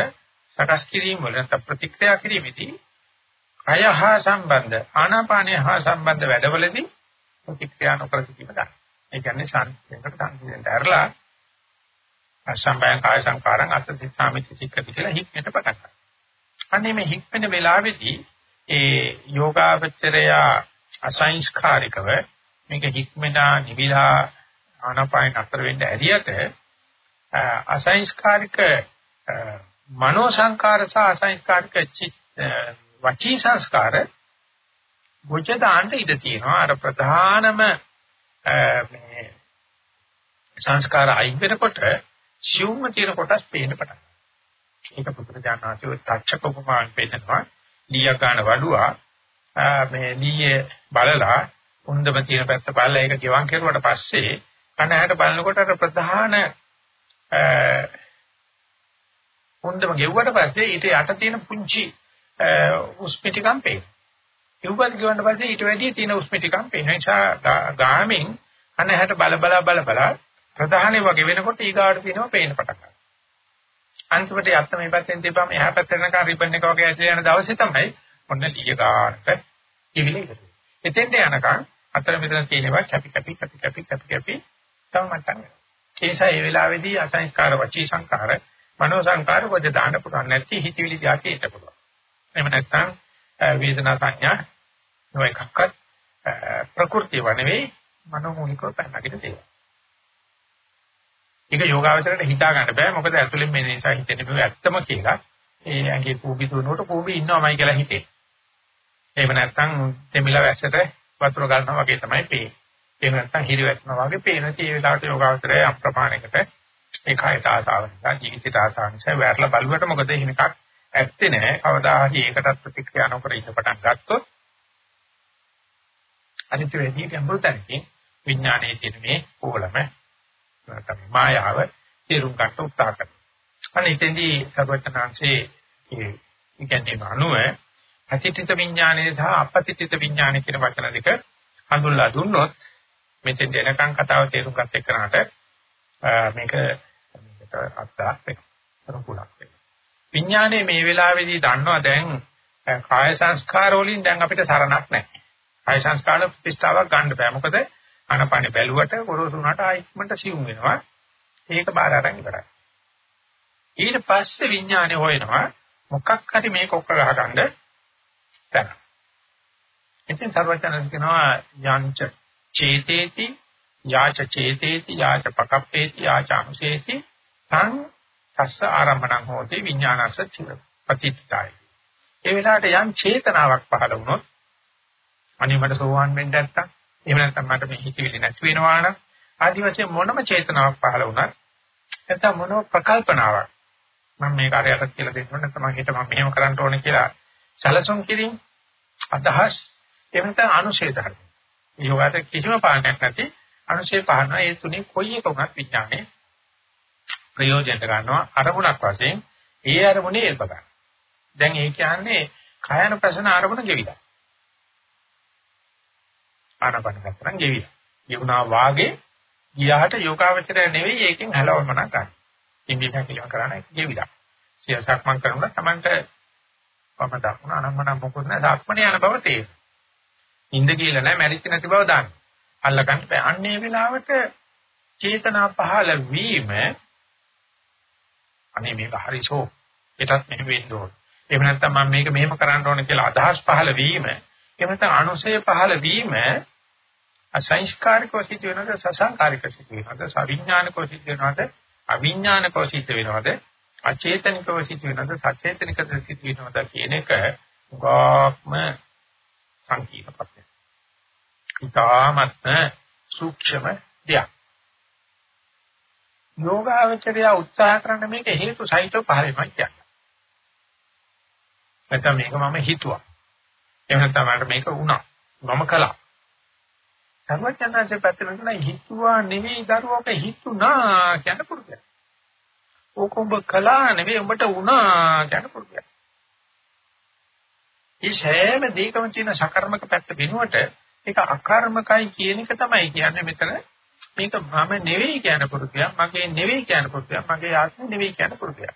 සකස් කිරීම වල ප්‍රතික්‍රියා කිරීමේදී කය හා සම්බන්ධ ආනාපානය හා සම්බන්ධ වැඩවලදී ප්‍රතික්‍රියා නොකර සිටීම ගන්න. ඒ කියන්නේ සංකේතකට සංකේතයෙන් දැරලා අසම්බයං කාය සංකාරං අත්ථි සාමිති සික්කති කියලා හික්මෙට පටන් ගන්නවා. අන්නේ මේ හික්මෙන වෙලාවේදී ඒ යෝගාවචරය අසංස්කාරිකව මේක හික්මෙනා නිවිලා ආනාපාන අතර වෙන්න ඇරියට අසංස්කාරික මනෝ සංකාර සහ අසංස්කාරික චිත්ත වචී සංස්කාර ගොජ දාන්න ඉඩ තියෙනවා අර ප්‍රධානම මේ සංස්කාර අයින් වෙනකොට සිවුම්ම තියෙන කොටස් පේන්න පටන් ගන්නවා. ඒක පුත්‍රජානනාචෝ තච්චක උපමාන් පෙන්නනවා. ලිය ගන්න වඩුවා මේ ලියේ බලලා උන්දම තියෙන පැත්ත බලලා ඒක ගෙවන් කෙරුවට පස්සේ කනහැට බලනකොට අර ප්‍රධාන උන්දම ගෙව්වට පස්සේ ඊට යට තියෙන පුංචි උස්පිටිකම් පේනවා. ඉව්වත් ගෙවන්න පස්සේ ඊට වැඩිය තියෙන උස්පිටිකම් පේන නිසා ගාමින් කනහැට බල බල බල බල ප්‍රධානේ වගේ වෙනකොට ඊගාට තියෙනවා පේන්න පටන් ගන්නවා. අන්තිමට යත්ත මේ පැත්තෙන් තියපම එහා පැත්තට යනකම් රිබන් එක වගේ ඇතුලේ යන දවසේ තමයි ඔන්න ලිය ගන්නට කිවිලි ඉවරයි. එතෙන්ට යනකම් අතර මෙතන තියෙනවා කැපි කැපි කැපි කැපි කැපි කැපි සමමට්ටම් වෙනවා. ඒ නිසා මේ වෙලාවේදී අසංස්කාර වචී සංකාර මනෝ සංකාර වද දාන්න පුළුවන් නැති හිතවිලි જાති ඉන්න පුළුවන්. එහෙම නැත්නම් වේදනා සංඥා නොඑකක්වත් ප්‍රകൃතිය වනෙවෙයි මනෝමූලිකව පැනගෙන තියෙනවා. ඒක යෝගාවචරයට හිතා ගන්න බෑ මොකද ඇතුලෙන් මේ නිසා හිතෙන්නේ මේක ඇත්තම කියලා. ඒ ඇඟේ කූඹි දුවනකොට කූඹි ඉන්නවමයි කියලා හිතේ. එහෙම නැත්නම් දෙමිල වැස්සට වතුර ගන්නවා වගේ තමයි පේන්නේ. එහෙම නැත්නම් හිරි වැටෙනවා වගේ පේන. ඒ වෙලාවට යෝගාවචරය අප්‍රමාණයකට ඒ කායට ආසාව නිසා ජීවිතයට ආසාව නිසා වැරලා බලුවට මොකද එහෙම එකක් ඇත්තේ නැහැ. කවදා හරි ඒකටත් ප්‍රතික්‍රියා නොකර ඉන්න පටන් ගත්තොත් අනිත් වෙදී ගැඹුරුතනකින් විඥානයේ තියෙන මේ ඕලම නැත්නම් මායාව තේරුම් ගන්න උත්සාහ කරනවා. අනේ එතෙන්දී සර්වඥාන්සේ ඒ ඉගැන්වීම අනුව අතිත්‍ිත විඥානයේ සහ අපතිත්‍ිත විඥානයේ කියන වචන දෙක හඳුන්ලා දුන්නොත් මෙතෙන් දෙනකන් කතාව තේරුම් ගන්න එක්කනට මේක මේකට අත්‍යක් වෙනවා. කුලක් වෙනවා. විඥානයේ මේ වෙලාවේදී දන්නවා දැන් කාය සංස්කාර වලින් දැන් අපිට සරණක් නැහැ. කාය සංස්කාර ප්‍රතිස්ථාවක් ගන්න බෑ. මොකද ආනපානෙ බැලුවට ගොරෝසු වුණාට ආයික්මන්ට සිවුම් වෙනවා. ඒක බාර අරන් ඉවරයි. ඊට පස්සේ විඥානය හොයනවා මොකක් හරි මේක ඔක්ක ගහගන්න තැන. ඉතින් සර්වඥයන් කියනවා යංච චේතේති යාච චේතේති යාච පකප්පේති යාච අනුසේති තං තස්ස ආරම්භණං හෝති විඥානස්ස චිර පතිත්තයි. ඒ වෙලාවට යම් චේතනාවක් පහළ වුණොත් අනේ මට සෝවාන් වෙන්න නැත්තම් එහෙම නැත්නම් මට මේ හිතවිලි නැති වෙනවා නම් ආදි වශයෙන් මොනම චේතනාවක් පහළ වුණත් නැත්නම් මොනම ප්‍රකල්පනාවක් මම මේක අරයට කියලා දෙන්න ඕනේ නැත්නම් හිත මම මෙහෙම කරන්න ඕනේ කියලා සැලසුම් කිරීම අදහස් එහෙම නැත්නම් අනුශේධ ධර්ම. ඊයෝකට කිසිම පාණයක් නැති අනුශේධ පහන ඒ තුනේ කොයි එක වුණත් විඥානේ ප්‍රයෝජනට ගන්නවා අරමුණක් වශයෙන් ඒ අරමුණේ එල්ප ගන්න. දැන් ඒ කියන්නේ කයන ප්‍රශ්න අරමුණ ගෙවිලා. ආනපන ගත්තනම් ගෙවිලා. යුණා වාගේ ගියාට යෝගාවචරය නෙවෙයි ඒකෙන් හැලවමන ගන්න. ඉන්දිය හැකියාව කරන්නේ ගෙවිලා. සියසක් මං කරනවා Tamanට වම දක්න අනම්මන මොකොත් නැහැ ධක්මනේ යන බව තේරෙනවා. ඉඳ කියලා නැහැ මැරිච්ච නැති බව දාන්න. අල්ලගන්න බෑ. අන්නේ වෙලාවට චේතනා පහළ වීම අනේ මේක හරිසෝ ඒකත් මෙහෙම වෙන්න ඕන. එහෙම නැත්නම් මම මේක මෙහෙම කරන්න ඕන කියලා අදහස් පහළ වීම එහෙම නැත්නම් අනුසය පහළ වීම අසංස්කාරිකව සිද්ධ වෙනවද සසංකාරිකව සිද්ධ වෙනවද සවිඥානිකව සිද්ධ වෙනවද අවිඥානිකව සිද්ධ වෙනවද අචේතනිකව සිද්ධ වෙනවද සචේතනිකව සිද්ධ වෙනවද කියන එක ගාක්ම සංකීර්ණ ප්‍රශ්නයක්. ඊටාමත්ම සූක්ෂම දෙයක්. යෝගාවචරය උත්සාහ කරන මේක හේතු සහිතව පහළමයි කියන්නේ. නැත්නම් මේක මම හිතුවා. එහෙම නැත්නම් මට මේක වුණා. මම කළා. සර්වඥාන්සේ පැත්තෙන් කියන හිතුවා නෙවෙයි දරුවක හිතුණා කියන පුරුදු. ඕක ඔබ කළා නෙවෙයි උඹට වුණා කියන පුරුදු. මේ සෑම දෙයකම තියෙන සකර්මක පැත්ත වෙනුවට ඒක අකර්මකයි කියන එක තමයි කියන්නේ මෙතන මේක මම නෙවෙයි කියන පුරුතියක් මගේ නෙවෙයි කියන පුරුතියක් මගේ ආත්මෙ නෙවෙයි කියන පුරුතියක්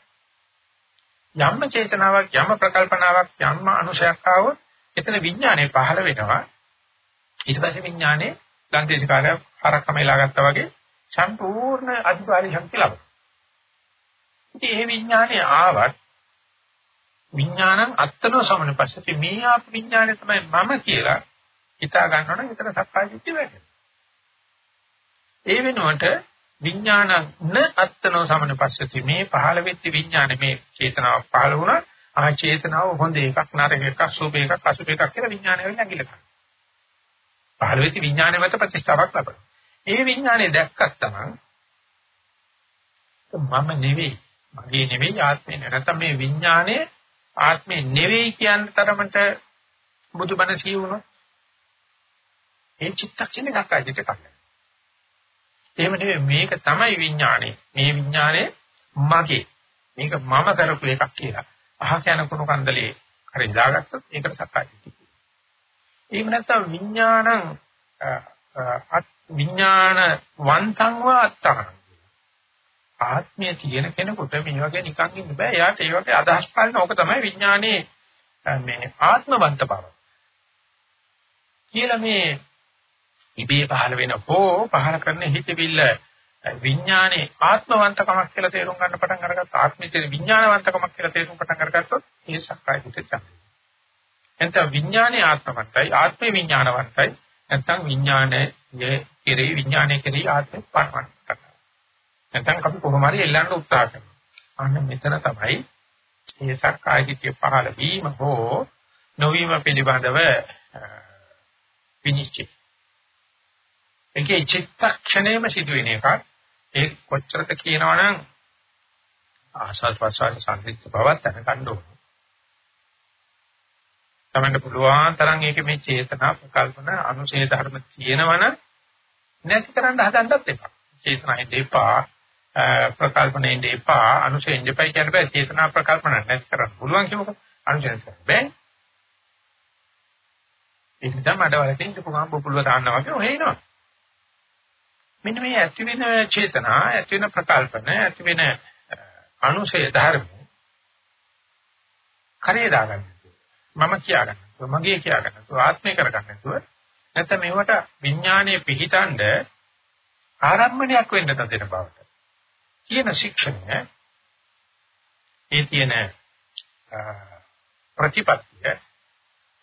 යම්ම චේතනාවක් යම්ම ප්‍රකල්පනාවක් යම්ම අනුශයක් ආවොත් එතන විඥානය පහළ වෙනවා. ඊට පස්සේ විඥානේ ගන්තේශකාරය හරක්කම එලා ගත්තා වගේ සම්පූර්ණ අධිකාරී ශක්තිය ලබනවා. ඉතින් මේ විඥානේ ආවත් විඥානං අත්තනෝ සමනපස්සති මේ ආප විඥානේ තමයි මම කියලා හිතා ගන්නවනම් එතන සක්කාය දිට්ඨිය වැටෙනවා. ඒ වෙනුවට විඥානං න අත්තනෝ සමනපස්සති මේ පහළ වෙච්ච විඥානේ මේ චේතනාව පහළ වුණා. ආ චේතනාව හොඳ එකක් නරක එකක් සුභ එකක් අසුභ එකක් කියලා විඥානය වෙන්නේ අගිල කරනවා. පහළ වෙච්ච විඥානය මත ප්‍රතිස්ථාවක් ලබනවා. ඒ විඥානේ දැක්කත් තමයි මම නෙවෙයි මගේ නෙවෙයි ආත්මේ නෙවෙයි නැත්නම් මේ විඥානේ ආත්මේ නෙවෙයි කියන තරමට බුදුබණ සියුණොත් ඒ චිත්තක්ෂණේ ගක්කයිද කන්න. එහෙම නෙවෙයි මේක තමයි විඥානේ. මේ විඥානේ මගේ. මේක මම කරපු එකක් කියලා. අහක යන කුණු කන්දලේ හරි දාගත්තොත් ඒකට සක්කාය දිට්ඨිය. එහෙම නැත්නම් විඥානං විඥාන වන්තං වා අත්තං ආත්මය තියෙන කෙනෙකුට මේ වගේ නිකන් ඉන්න බෑ. එයාට ඒ වගේ අදහස් පාලන ඕක තමයි විඥානයේ මේ ආත්මවන්ත බව. කියලා මේ ඉබේ පහළ වෙන හෝ පහළ කරන හිතවිල්ල විඥානයේ ආත්මවන්තකමක් කියලා තේරුම් ගන්න පටන් අරගත්ත ආත්මිතේ විඥානවන්තකමක් කියලා තේරුම් පටන් අරගත්තොත් ඒ සක්කාය දිට්ඨිය. එතන විඥානයේ ආත්මවන්තයි ආත්මේ විඥානවන්තයි නැත්නම් විඥානයේ කෙරෙහි විඥානයේ කෙරෙහි ආත්මේ පරමන්තයි. නැත්නම් අපි කොහොම හරි එල්ලන්න උත්සාහ කරනවා. අන්න මෙතන තමයි මේ සක්කාය දිට්ඨිය පහළ වීම හෝ නොවීම පිළිබඳව විනිශ්චය. ඒකේ චිත්තක්ෂණයම සිදුවෙන එකක්. ඒ කොච්චරද කියනවනම් ආසස් ප්‍රසාර සංසිද්ධ බවත් දැනගන්න ඕනේ. තමන්න පුළුවන් තරම් ඒක මේ චේතනා ප්‍රකල්පන අනුශේධ ධර්ම තියෙනවනම් නැති කරන්න හදන්නත් එපා. චේතනාෙන් දෙපා ප්‍රකල්පනෙන් දෙපා අනුශේධ දෙපා කියන බෑ චේතනා ප්‍රකල්පන නැති කරන්න පුළුවන් කියමුකෝ. අනුශේධ බෑ. ඒක නිසා මඩවලකින් දුකම බොපුලව දාන්නවා වගේ ඔහෙ එනවා. මෙන්න මේ ඇති වෙන චේතනා, ඇති වෙන ප්‍රකල්පන, ඇති වෙන අනුශය ධර්ම කරේ දාගන්න. මම කියාගන්න. මගේ කියාගන්න. ආත්මය කරගන්න නැතුව නැත්නම් මේවට විඥානයේ පිහිටන්ඩ ආරම්භණයක් වෙන්න තදෙන බවට. කියන ශික්ෂණය ඒ තියෙන ප්‍රතිපත්තිය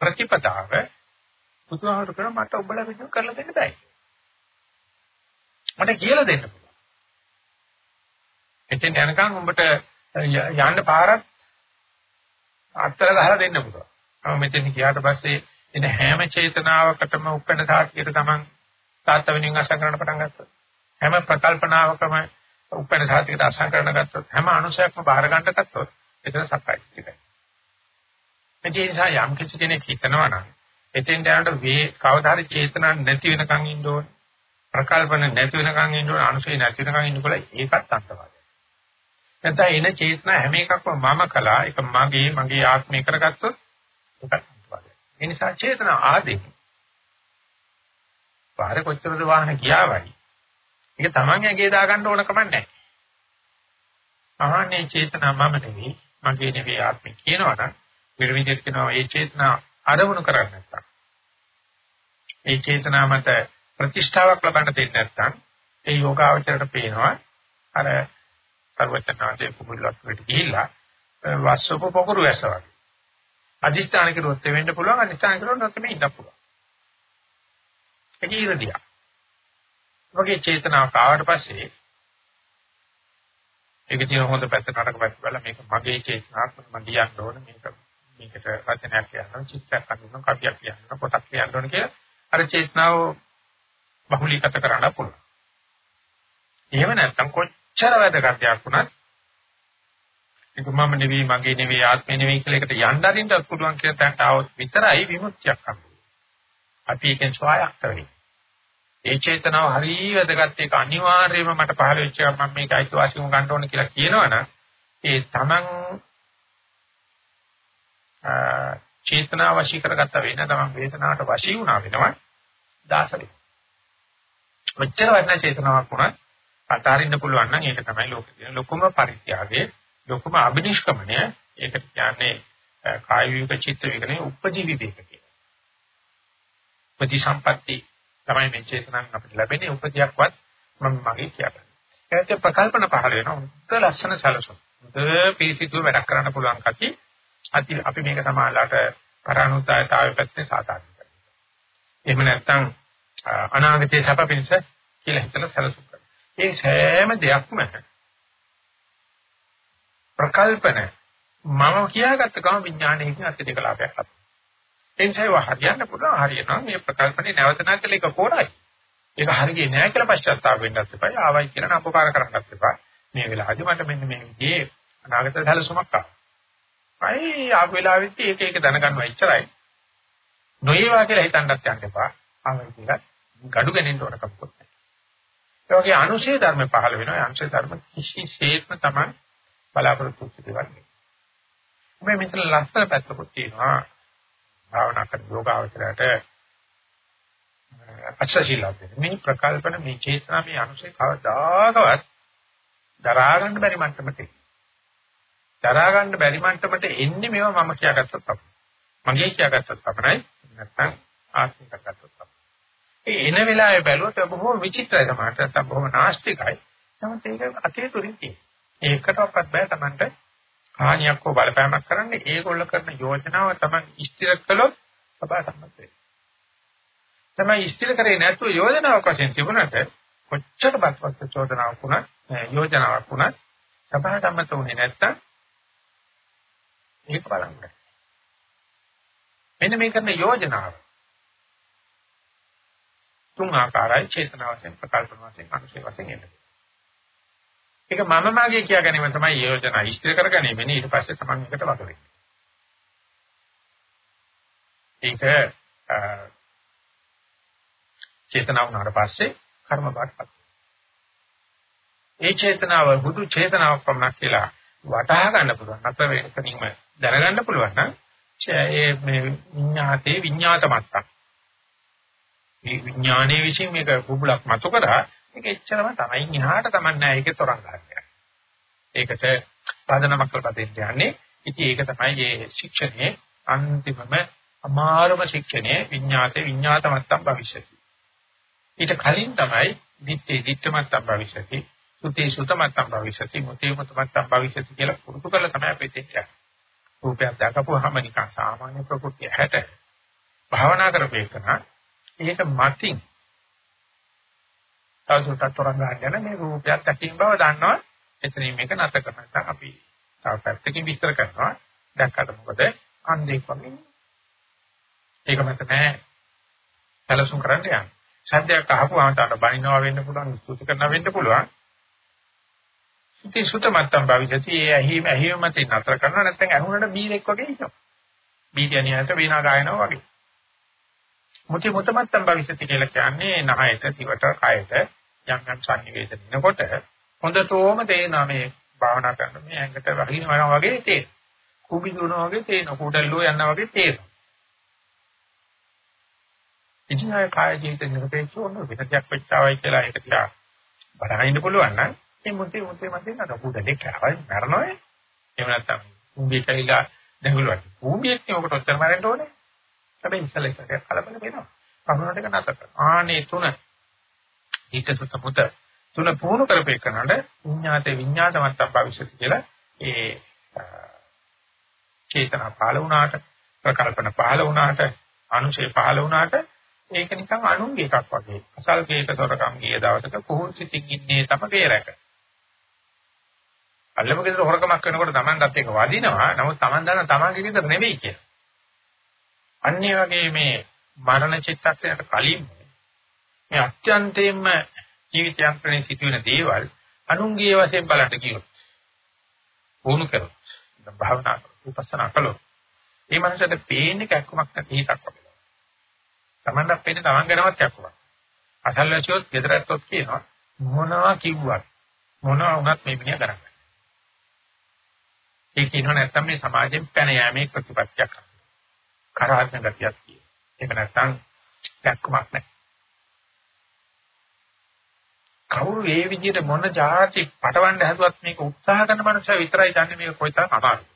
ප්‍රතිපදාව බුදුහාමුදුර කරා මට ඔබලා විදිහ කරලා දෙන්න බෑ. මට කියලා දෙන්න පුළුවන්. එතෙන් යනකම් උඹට යන්න පාරක් අත්තර ගහලා දෙන්න පුළුවන්. මම මෙතෙන් ගියාට පස්සේ එන හැම චේතනාවකටම උපැන්න සාහිත්‍යයට තමන් තාත්තා වෙනින් අසංකරණ පටන් ගත්තා. හැම ප්‍රකල්පනාවකම උපැන්න සාහිත්‍යයට අසංකරණ ගත්තොත් හැම අනුශයක්ම බාහිර ගන්න ගත්තොත් එතන සක්කාය දිට්ඨියයි. ඒ නිසා යම් කිසි කෙනෙක් හිතනවා නම් එතෙන් යනට වේ කවදා හරි චේතනා නැති වෙනකන් ඉන්න ඕනේ. ප්‍රකල්පන නැති වෙනකන් ඉන්න ඕනේ. අනුශය නැති වෙනකන් ඉන්නකොට ඒකත් අන්තවාදයි. නැත්නම් එන චේතනා හැම එකක්ම මම කළා. ඒක මගේ මගේ ආත්මය කරගත්තොත් ඒකත් අන්තවාදයි. ඒ නිසා චේතනා ආදී පාරේ කොච්චරද වාහන ගියාවයි. ඒක Taman ඇගේ දාගන්න ඕන කමක් නැහැ. ආහනේ චේතනා මම නෙවෙයි, මගේ නෙවෙයි ආත්මය කියනවනම් විරවිදිත කියනවා ඒ චේතනා අරමුණු කරන්නේ නැත්තම් ඒ චේතනා මත ප්‍රතිෂ්ඨාවක් ලබන්න දෙන්නේ නැත්තම් ඒ යෝගාවචරයට පේනවා අර සර්වචනාදී කුමුල්ලක් වෙට ගිහිල්ලා වස්සප පොකුරු ඇස වගේ. අදිස්ථාන කරුවොත් වෙන්න පුළුවන් අදිස්ථාන කරුවොත් නැත්නම් ඉන්න පුළුවන්. ඒක ඉරදියා. වගේ චේතනාවක් ආවට පස්සේ ඒක තියෙන හොඳ පැත්ත නරක පැත්ත බලලා මේක මගේ චේතනාවක් මම දියන්න ඕන මේක මේකට රචනයක් කියනවා චිත්තයක් අඳුන කවියක් කියනවා පොතක් කියන්න ඕන කියලා අර චේතනාව බහුලීගත කරන්න පුළුවන්. එහෙම නැත්නම් කොච්චර වැදගත් දෙයක් වුණත් ඒක මම නෙවෙයි මගේ නෙවෙයි ආත්මේ නෙවෙයි කියලා එකට යන්න අරින්නත් පුළුවන් කියලා තැනට આવොත් විතරයි විමුක්තියක් හම්බෙන්නේ. අපි ඒකෙන් ස්වායක්ත වෙන්නේ. ඒ චේතනාව හරිය වැදගත් ඒක අනිවාර්යයෙන්ම මට පහළ වෙච්ච එක මම මේක අයිතිවාසිකම් ගන්න ඕන කියලා කියනවනම් ඒ Taman චේතනාව වශී කරගත්ත වෙන තමන් වේදනාවට වශී වුණා වෙනවා දාසලෙ. මෙච්චර වටිනා චේතනාවක් වුණත් අතාරින්න පුළුවන් නම් ඒක තමයි ලෝකේ තියෙන ලොකුම පරිත්‍යාගයේ ලොකුම අබිනිෂ්ක්‍මණය. ඒකට කියන්නේ කාය විවික චිත්ත විකනේ උපදී විවේක කියලා. උපදී සම්පatti තමයි මේ චේතනාවෙන් අපිට ලැබෙන්නේ උපදියක්වත් මම මගේ කියන්නේ. ඒකත් ප්‍රකල්පන පහළ වෙනවා. උත්තර ලක්ෂණ සැලසුම්. උද පිළිසිතුව වැඩ කරන්න පුළුවන් කතිය අති අපි මේක සමාජලාට පරානුදායතාවය පැත්තේ සාධාරණ කරනවා. එහෙම නැත්නම් අනාගතයේ සැප පිණිස කියලා හිතලා සැලසුම් කරනවා. ඒ සෑම දෙයක්ම ප්‍රකල්පන මම කියාගත්ත ගම විඥානයකින් අත්‍යධික ලාභයක් ලබනවා. ඒ නිසා ඒවා හරියන්න පුළුවන් හරියනවා මේ ප්‍රකල්පනේ නැවත නැවත ඒක කොරයි. ඒක හරියන්නේ නැහැ කියලා පශ්චාත්තාප වෙන්නත් එපා. ආවයි කියලා අපකාර කරන්නත් එපා. මේ වෙලාවදී මට මෙන්න මේ විදිහේ අනාගත සැලසුමක් ආවා. අයි ආපු වෙලාවෙත් ඒක ඒක දැනගන්නවා එච්චරයි. නොයේවා කියලා හිතන්නත් යන්න එපා. ආවයි කියලා gadu ගනින්න ඕන කමකුත් නැහැ. ඒ වගේ අනුශේ ධර්ම පහළ වෙනවා. අනුශේ ධර්ම කිසිසේත්ම තමයි බලාපොරොත්තු වෙන්නේ. මේ මෙතන ලස්සන පැත්තකුත් තියෙනවා. භාවනා කරන යෝගාවචරයට අක්ෂශීලව මේ ප්‍රකල්පන මේ චේතනා මේ අනුශේ කවදාකවත් දරා ගන්න බැරි මට්ටමට දරා ගන්න බැරි මට්ටමට එන්නේ මේවා මම කියාගත්තොත් තමයි. මගේ කියාගත්තොත් තමයි නැත්නම් ආත්මික ගත්තොත් තමයි. ඒ එන වෙලාවේ බැලුවොත් බොහොම විචිත්‍රයි තමයි. නැත්නම් බොහොම නාස්තිකයි. නමුත් ඒක අතිතුරින් තියෙන්නේ. ඒකටවත් බෑ Tamanට හානියක් හෝ බලපෑමක් කරන්න ඒගොල්ල කරන යෝජනාව තමයි ඉස්තිර කළොත් සබා සම්මත වෙයි. තමයි ඉස්තිර කරේ නැතුව යෝජනාවක් වශයෙන් තිබුණාට කොච්චර බත්පත් චෝදනාවක් වුණත් යෝජනාවක් වුණත් සභා සම්මත වුණේ නැත්තම් ඒක බලන්න. මෙන්න මේ කරන යෝජනාව තුන් ආකාරයි චේතනා වශයෙන් ප්‍රකල්පන වශයෙන් අනුශේ වශයෙන් එන්නේ. ඒක මම මාගේ කියා ගැනීම තමයි යෝජනා ඉෂ්ට කරගැනීම නේ ඊට පස්සේ තමන් එකට වග වෙන්නේ. ඒක චේතනාව උනාට පස්සේ කර්ම බාටපත්. ඒ චේතනාව බුදු චේතනාවක් පමණක් කියලා වටහා ගන්න පුළුවන්. අත වෙනකනින්ම දැනගන්න පුළුවන් නම් ඒ මේ විඤ්ඤාතේ විඤ්ඤාත මත්තක්. මේ විඥානයේ විසින් මේක බුබුලක් මතු කරා ඒක එච්චරම තමයි ඉහාට තමන්නේ ඒකේ තරංග ගන්න. ඒකට පදනමක් කරලා දෙන්නේ. ඉතින් ඒක තමයි මේ ශික්ෂණයේ අන්තිමම අමාරුම ශික්ෂණය විඤ්ඤාතේ විඤ්ඤාත මත්තම් භවිෂති. ඊට කලින් තමයි දිත්තේ දිත්ත මත්තම් භවිෂති. සුතේ සුත මත්තම් භවිෂති. මුතේ මුත මත්තම් භවිෂති කියලා පුරුදු කරලා තමයි අපි දෙන්නේ. රූපයක් දැකපුවාම නිකන් සාමාන්‍ය ප්‍රകൃතිය හැට භාවනා කරපේකන ඒක මතින්. තවදුරටත් තරංග ගන්න මේ රූපයක් ඇතින් බව දන්නවා. එතනින් මේක නැත කරනවා අපි තව පැත්තකින් විස්තර කරනවා. දැක්කට මොකද? අන්දේක් වගේ. ඒක මත නෑ. සැලසුම් කරන්න යන්න. සද්දයක් අහපුවාම තන බනිනවා වෙන්න පුළුවන් ස්තුති කරනවා වෙන්න පුළුවන්. ඉතින් සුත මත්තම් භවිෂති. ඒ ඇහිම ඇහිම මතින් නතර කරනවා. නැත්නම් ඇහුනට බීලෙක් වගේ ඉන්නවා. බීජණියට වේනා ගායනවා වගේ. මුති මුතමත්තම් භවිෂති කියලා කියන්නේ නහයට, දිවට, කයට යම් යම් සංනිවේදනනකොට හොඳටම තේනවා මේ භාවනා කරන මේ ඇඟට වහිනවා වගේ තේරෙනවා. කුඹි දුවනවා වගේ තේරෙනවා. කුඩල්ලෝ යනවා වගේ තේරෙනවා. ඉතින් ආය කාය ජීවිත නිරපේක්ෂව ඔන්න විසත්‍යක් වෙච්චාවයි කියලා ඒක තියා බලහින්න පුළුවන් නම් මේ මුතේ මුතේ මතේ නේද කුඩලේ කෑවයි මරනොයි. එහෙම නැත්නම් කුඹි කයිලා දඟලුවා. කුඹියක් නේ ඔකට ඔච්චර මරන්න ඕනේ. හැබැයි ඉස්සල ඉස්සරහ කලබල වෙනවා. කරුණාට එක නැතර. ආනේ තුන ඊටසුත පුත තුන පුහුණු කරපේකනට විඤ්ඤාතේ විඤ්ඤාතමත්ත භවිෂති කියලා ඒ චේතනා පහළ වුණාට ප්‍රකල්පන පහළ වුණාට අනුශේ පහළ වුණාට ඒක නිකන් අනුන්ගේ එකක් වගේ. අසල් කේක සොරකම් ගිය දවසක කුහුන් සිතින් ඉන්නේ තම බේරක. අල්ලම ගෙදර හොරකමක් කරනකොට Tamanටත් ඒක වදිනවා. නමුත් Taman දන්න Tamanගේ විතර නෙවෙයි කියලා. අන්නේ වගේ මේ මරණ චිත්තක්ෂණයට කලින් මේ අත්‍යන්තයෙන්ම ජීවිතයන්ත්‍රණේ සිදුවෙන දේවල් අනුන්ගේ වශයෙන් බලන්න කියොත් වුණු කරොත් භාවනා උපසනා කළොත් ඒ මනසට පේන්නේ කැක්කමක් නැති හිතක් වගේ. Tamandak පේන්නේ Taman ගැනවත් කැක්කමක්. අසල්වැසියොත් ගෙදරටත් කියනවා මොනවා කිව්වත් මොනවා වුණත් මේ මිනිහා කරන්නේ. ඒ කියනවා නැත්තම් මේ සමාජයෙන් පැන යෑමේ ප්‍රතිපත්තියක්. කරාගෙන ගතියක් තියෙනවා. ඒක නැත්තම් දැක්කමක් නැහැ. කවුරු ඒ විදිහට මොන જાති පටවන්න හැදුවත් මේක උත්සාහ කරන මනුස්සය විතරයි දන්නේ මේක කොයිතරම් අමාරුද.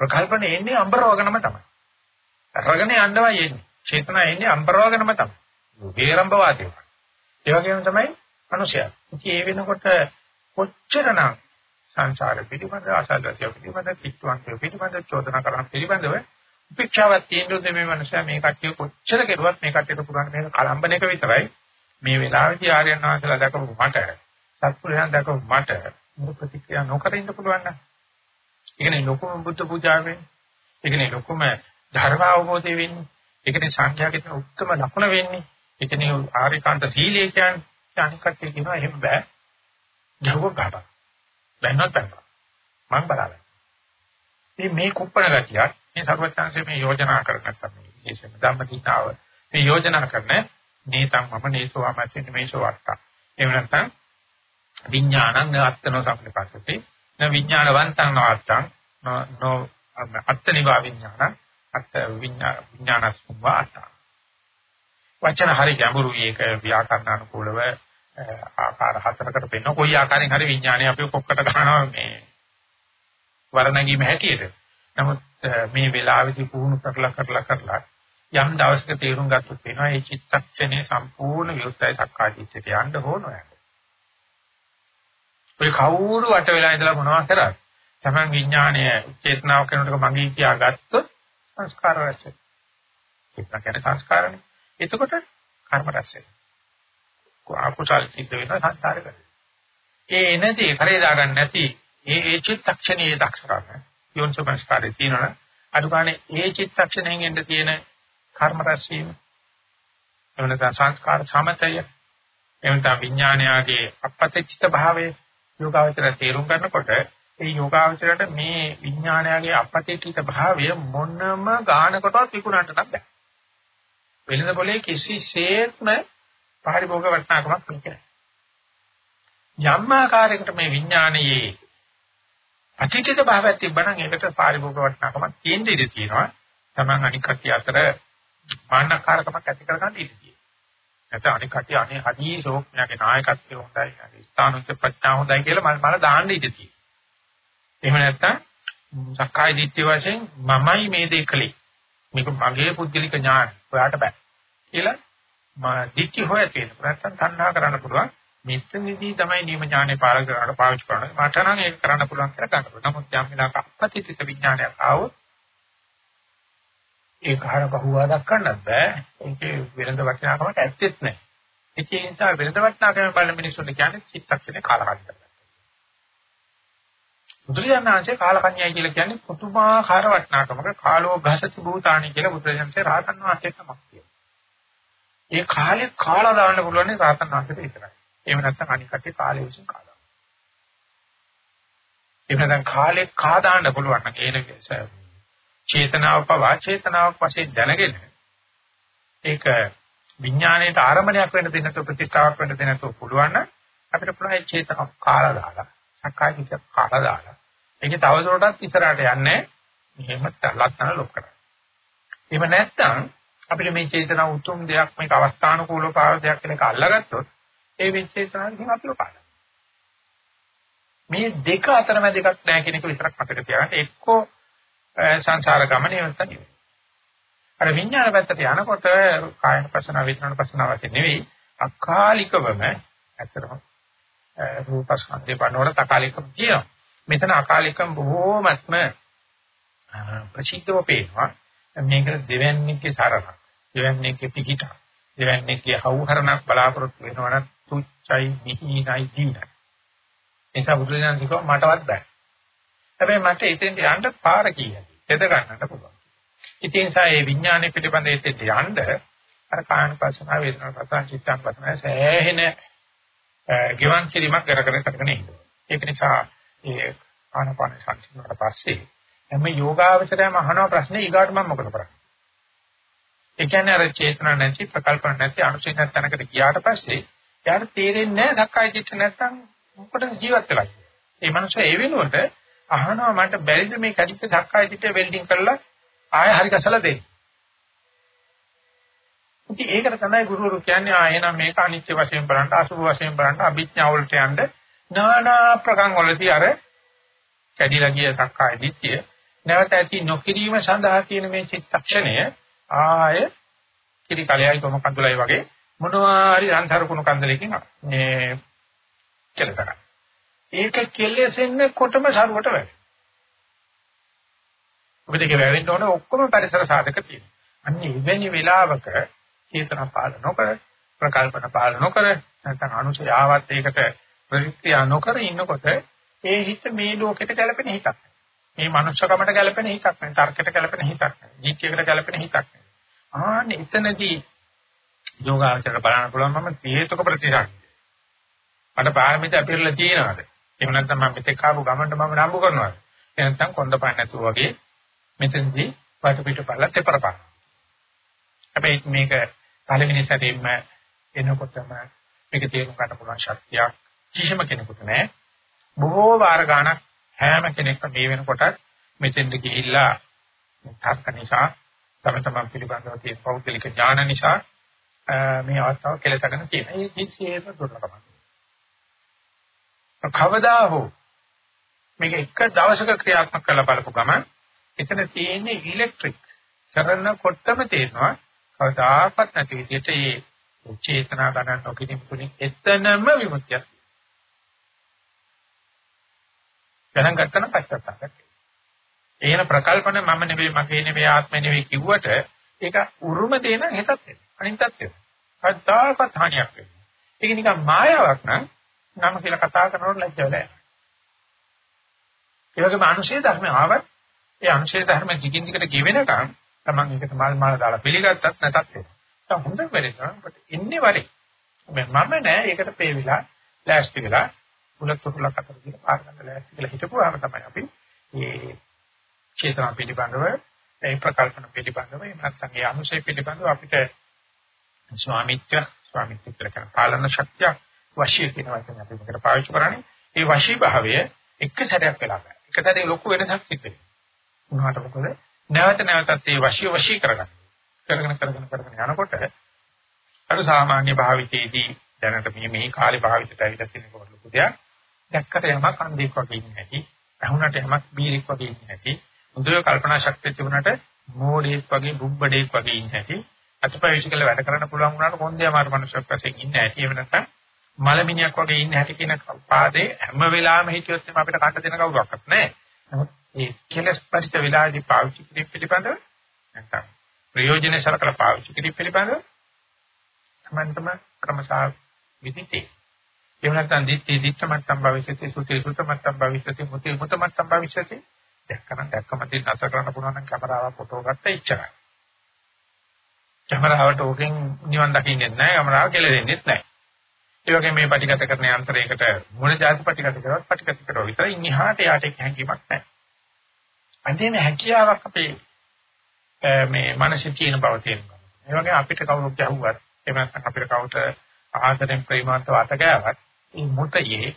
ප්‍රකල්පනේ එන්නේ අම්බරවගෙනම තමයි. රගන යන්නවයි එන්නේ. චේතනා එන්නේ අම්බරවගෙනම තමයි. හේරම්බ වාදේ. ඒ වගේම තමයි මනුස්සයා. ඉතින් ඒ වෙනකොට කොච්චරනම් සංසාර පිළිබඳ ආසල්වසිය පිළිබඳ කිට්ටුවන්තය පිළිබඳ චෝදනා කරන පිළිබඳව උපේක්ෂාවක් තියෙනුත් මේ මනුස්සයා මේ කට්ටිය කොච්චර කෙරුවත් මේ කට්ටියට පුරාණ මේක කලම්බන එක විතරයි. මේ වෙලාවේදී ආර්යයන් වහන්සේලා දැකපු මට සත්පුරුෂයන් දැකපු මට මොක ප්‍රතික්‍රියා නොකර ඉන්න පුළුවන් නම්. ඒකනේ ලොකුම බුද්ධ පූජාවෙන් ඒකනේ ලොකුම ධර්ම අවබෝධය වෙන්නේ ඒකනේ සංඛ්‍යාවේ තියෙන උත්තරම ලකුණ වෙන්නේ. ඒකනේ ආරිකාන්ත සීලය කියන්නේ අනික් කට්ටිය කියනවා එහෙම බෑ. ජවක ගහපන් බැන්නත් බැන්නා. මම බලාගෙන. ඉතින් මේ කුප්පණ ගතිය මේ සර්වඥාන්සේ මේ යෝජනා කර නැත්තම් මේ විශේෂම ධම්මදීතාව මේ යෝජනා කරන නේතං මම නේසෝ ආමච්චින් මේසෝ වත්තා. එහෙම නැත්නම් විඥානං අත්තනෝ සම්පපස්සති න විඥානවන්තං නාත්තං නෝ අත්තනිවා විඥාන අත්ත විඥානස්වා අත්ත. වචන හරි ගැඹුරුයි ඒක ව්‍යාකරණ අනුකූලව ආකාර හතරකට පෙන්න කොයි ආකාරයෙන් හරි විඥානය අපි කොක්කට ගන්නවා මේ වර්ණගීම හැටියට. නමුත් මේ වෙලාවේදී පුහුණු කරලා කරලා කරලා යම් දවසක තේරුම් ගත්තොත් වෙනවා මේ චිත්තක්ෂණේ සම්පූර්ණ විරුද්ධයි සක්කාදිට්ඨියට යන්න ඕනෑ. ඔය කවුරු වට වෙලා ඉඳලා මොනවා කරත් තමන් විඥානය චේතනාව කරනකොට මගේ කියා ගත්තොත් සංස්කාර රැස් වෙනවා. ඒක කියන්නේ සංස්කාරනේ. එතකොට කර්ම රැස් වෙනවා. අකුසල් සිද්ධ වෙනවා සංසාර කරේ. ඒ එනදී කරේ දාගන්න නැති ඒ ඒ චිත්තක්ෂණයේ දක්ෂකම යෝනිසමස්කාරේ තියෙනවා. අදුගානේ ඒ චිත්තක්ෂණයෙන් එන්න තියෙන කර්ම රැස්වීම එවන සංස්කාර සමතය එවන විඥානයාගේ අපපතිච්චිත භාවය යෝගාවචර තේරුම් ගන්නකොට ඒ යෝගාවචරයට මේ විඥානයාගේ අපපතිච්චිත භාවය මොනම ගානකටවත් විකුණන්න බෑ. වෙළඳ පොලේ කිසිසේත්ම පරිභෝග වටනාකමක් නැහැ. යම් ආකාරයකට මේ විඥානයේ අචිකිත භාවයක් තිබ්බනම් ඒකට පරිභෝග වටනාකමක් තියෙන්න ඉඩ තියෙනවා. Taman අනික් කට්ටිය අතර මාන්නකාරකමක් ඇති කරගන්න ඉඩ තියෙනවා. නැත්නම් අනික් කට්ටිය අනේ හදී ශෝක්ඥාගේ නායකත්වය හොඳයි, ස්ථානික ප්‍රඥා හොඳයි කියලා මම මල දාන්න ඉඩ තියෙනවා. එහෙම නැත්නම් සක්කාය දිට්ඨිය වශයෙන් මමයි මේ දේ කළේ. මේක මගේ පුද්ගලික ඥාන. ඔයාට බෑ. කියලා මා දිට්ඨි හොය තියෙන. නැත්නම් තණ්හා කරන්න පුළුවන්. මෙතනදී තමයි නියම ඥානෙ පාල කරලා පාවිච්චි කරන්නේ. මට නම් ඒක කරන්න පුළුවන් කියලා ගන්න පුළුවන්. නමුත් යම් වෙලාවක අපපතිත විඥානයක් ආවොත් ඒක හර බහුවා දක්වන්නත් බෑ. ඒකේ වෙනද වචනාකමක් ඇත්තෙත් නැහැ. ඒ නිසා වෙනද වචනාකම බලන මිනිස්සුන්ට කියන්නේ චිත්තක්ෂණේ කාලකන්නිය. බුදුරජාණන්සේ කාලකන්‍යයි කියලා කියන්නේ පුදුමාකාර වචනාකමක කාලෝ භසති භූතානි කියලා බුදුරජාණන්සේ රහතන් වහන්සේ තමක් කියනවා. ඒ කාලේ කාලා දාන්න පුළුවන් රහතන් වහන්සේට විතරයි. එහෙම නැත්නම් අනික් කටේ කාලය විසින් කාලා. එහෙම නැත්නම් කාලේ කා දාන්න පුළුවන් නම් ඒන චේතනාව පවා චේතනාවක් වශයෙන් දැනගෙන ඒක විඥාණයට ආරම්භණයක් වෙන්න දෙන්න තු ප්‍රතිස්ථාවක් වෙන්න දෙන්න තු පුළුවන් නම් අපිට පුළුවන් චේතනාව කාලා දාලා සක්කාය විචක් කාලා දාලා ඒක තවදුරටත් ඉස්සරහට යන්නේ මෙහෙම ලක්ෂණ ලොක් කරා. එහෙම නැත්නම් අපිට මේ චේතනාව උතුම් දෙයක් මේක අවස්ථානුකූලව පාව දෙයක් කියලා අල්ලගත්තොත් ඒ විශේෂණයෙන් අපිව පාඩම්. මේ දෙක අතරමැද එකක් නැහැ කියන එක විතරක් මතක තියාගන්න. එක්කෝ සංසාර ගමනේ නැත්නම් අර විඥාන පැත්තට යනකොට කායන පසන වේදනාන පසන වශයෙන් නෙවෙයි අකාලිකවම ඇත්තටම රූපස්කන්ධේ පනවල තකාලිකම් කියනවා. මෙතන අකාලිකම් බොහෝමත්ම ප්‍රසිද්ධව පේනවා. මේකට දෙවන්නේගේ සරණක්. දෙවන්නේගේ පිහිටක්. දෙවන්නේගේ හවුහරණක් බලාපොරොත්තු වෙනවා නම් තුච්චයි නිහිනයි දීනයි. නිසා බුදුරජාණන් කිව්වා මටවත් බෑ. හැබැයි මට එතෙන්ට යන්න පාර කීයද? එද ගන්නට පුළුවන්. ඉතින් ඒ නිසා මේ විඥානය පිළිබඳ එතෙන්ට යන්න අර කායන පස්සන වේදනා පස්සන චිත්තන් පස්සන සෑහෙන ගිවන් කිරීමක් කරගෙන කරගෙන ඉන්නවා. ඒක නිසා ඒ ආනපාන සංසිඳුණාට පස්සේ හැම යෝගාවචරයම අහන ප්‍රශ්නේ ඊගාට මම මොකද කරන්නේ? ඒ කියන්නේ අර චේතනා නැති ප්‍රකල්පන නැති අනුසීන තැනකට ගියාට පස්සේ යාට තේරෙන්නේ නැහැ සක්කාය දිට්ඨ නැත්තම් මොකටද ජීවත් වෙලා කියන්නේ. ඒ මනුස්සයා ඒ වෙනුවට අහනවා මට බැරිද මේ කඩිච්ච සක්කාය දිට්ඨ වෙල්ඩින් කරලා ආයෙ හරි ගසලා දෙන්න. ඉතින් ඒකට තමයි ගුරුවරු කියන්නේ ආ එහෙනම් මේක අනිත්‍ය වශයෙන් බලන්න අසුභ වශයෙන් බලන්න අභිඥා වලට යන්න නානා ප්‍රකම් වලදී අර කැඩිලා ගිය සක්කාය දිට්ඨිය නැවත ඇති නොකිරීම සඳහා කියන මේ චිත්තක්ෂණය ආය කිරි කලයයි කොම කඳුලයි වගේ මොනවා හරි අන්සරකුණු කන්දලකින් මේ කෙලතර. ඒක කෙලෙසෙන්න කොටම සරුවට වැඩි. ඔබ දෙක වැවෙන්න ඕන ඔක්කොම පරිසර සාධක තියෙනවා. අන්න එවැනි වෙලාවක චේතන පාලන නොකර ප්‍රකල්පන පාලන නොකර නැත්නම් අනුසය ආවත් ඒකට ප්‍රතික්‍රියා නොකර ඉන්නකොට ඒ හිත මේ ලෝකෙට ගැලපෙන හිතක්. මේ මනුෂ්‍යකමට ගැලපෙන හිතක් නෙවෙයි, තර්කයට ගැලපෙන හිතක් නෙවෙයි, ජීවිතයකට ගැලපෙන හිතක් නෙවෙයි. ආන්න එතනදී යෝගාචර බලන්න පුළුවන් මම හේතුක ප්‍රතිසං. මට පාරමිත අපිරලා තියෙනවාද? එහෙම නැත්නම් මම මෙතෙක් ආපු ගමන්ට මම නම්බු කරනවාද? එහෙනම් නැත්නම් කොන්දපන් නැතුව වගේ මෙතෙන්දී වට පිට බලලා තෙපරපන්. හැබැයි මේක පළවෙනි සැරේම එනකොටම මේක තේරුම් ගන්න පුළුවන් ශක්තියක් කිසිම කෙනෙකුට නැහැ. බොහෝ වාර ගණක් හැම කෙනෙක්ම මේ වෙනකොටත් මෙතෙන්ද ගිහිල්ලා තර්ක නිසා තම තමන් පිළිබඳව තියෙන පෞද්ගලික ඥාන නිසා මේ අවස්ථාව කෙලසගෙන තියෙනවා. ඒ කිසියම් දුර්ලභමක්. කවදා හෝ මේක එක දවසක ක්‍රියාත්මක කරලා බලපු ගමන් එතන තියෙන්නේ ඉලෙක්ට්‍රික් කරනකොටම තේරෙනවා කවදාකවත් නැති විදිහට මේ චේතනා ගණන් නොකිරීම තුලින් එතනම විමුක්තියක්. ගණන් ගන්න පස්සටක්. එහෙන ප්‍රකල්පන මම නෙවෙයි මගේ නෙවෙයි ආත්මෙ නෙවෙයි කිව්වට ඒක උරුම දෙන හෙටත් වෙනවා. අනිත් පැත්තේ. කවදාකවත් හානියක් වෙන්නේ. ඒක නිකන් මායාවක් නම් නම කියලා කතා කරනකොට ලැජ්ජ වෙලා යනවා. ඒ වගේම අනුශේධ ධර්ම ආවත් ඒ අනුශේධ ධර්ම දිගින් දිගට ගෙවෙනකම් තමන් ඒකට මල් මාල දාලා පිළිගත්තත් නැතත් ඒක හොඳ වෙරෙනවා. බට ඉන්නේ වරේ. මම නෑ ඒකට පේවිලා ලෑස්ති වෙලා මුලක් තුලක් අතර දින පාර ගන්න ලෑස්ති කියලා හිතපුවාම තමයි අපි මේ චේතනා පිළිබඳව ඒ ප්‍රකල්පන පිළිබඳව නැත්නම් ඒ අනුශේ පිළිබඳව අපිට ස්වාමිත්‍ය ස්වාමිත්‍ය කියන පාලන ශක්තිය වශී කියන වචනේ අපි මෙකට පාවිච්චි කරන්නේ. ඒ වශී භාවය එක සැරයක් වෙලා ගන්න. එක සැරේ ලොකු වෙනසක් සිද්ධ වෙනවා. උනාට මොකද නැවත නැවතත් මේ වශී වශී කරගන්න. කරගෙන කරගෙන කරගෙන යනකොට අර සාමාන්‍ය භාවිතයේදී දැනට මේ මේ කාලේ භාවිතයට ඇවිල්ලා තියෙන කොට ලොකු දෙයක්. දැක්කට යමක් අන්දේක් වගේ ඉන්නේ නැති. අහුණට යමක් බීරෙක් වගේ ඉන්නේ නැති. මුදුවේ කල්පනා ශක්තිය තිබුණාට මෝඩෙක් වගේ බුබ්බඩෙක් වගේ ඉන්නේ නැති. අතපය විශ්කල වැඩ කරන්න පුළුවන් වුණාට කොන්දේ අමාරු මනුස්සයෙක් වශයෙන් ඉන්නේ නැති. එහෙම නැත්නම් මලමිනියක් වගේ ඉන්නේ නැති කියන පාදේ හැම වෙලාවෙම හිතියොත් අපිට කට දෙන කවුරක්වත් නැහැ. නමුත් ඒ කෙලස් පරිත වෙලාදී පාවිච්චි කිරීම පිළිබඳව නැත්නම් ප්‍රයෝජන සරකලා පාවිච්චි කිරීම පිළිබඳව තමන්ටම ක්‍රමසා විදිතේ. එහෙම නැත්නම් දිත්තේ දිත්තමත්තම් භවිෂති සුතේ සුතමත්තම් භවිෂති මුතේ මුතමත්තම් භවිෂති දැක්කම දැක්කම දින් නැතර කරන්න පුළුවන් නම් කැමරාවක් ෆොටෝ ගත්ත ඉච්චරයි. කැමරාවට ඕකෙන් නිවන් දකින්නෙත් නැහැ කැමරාව කෙලෙන්නේ නැහැ. ඒ වගේ මේ පටිගත කරන යන්ත්‍රයකට මොන જાති පටිගත කරවත් පටිගත කරව විතරයි ඉන්හිහාට යාට එක හැඟීමක් නැහැ. අන්තිම හැකියාවක් අපේ මේ මානසික තියෙන බව තේරුම් ඒ වගේ අපිට කවුරුත් ගැහුවත් එහෙම නැත්නම් අපිට කවුට ආදරෙන් ප්‍රේමාන්තව අත ගෑවත් මේ මුතයේ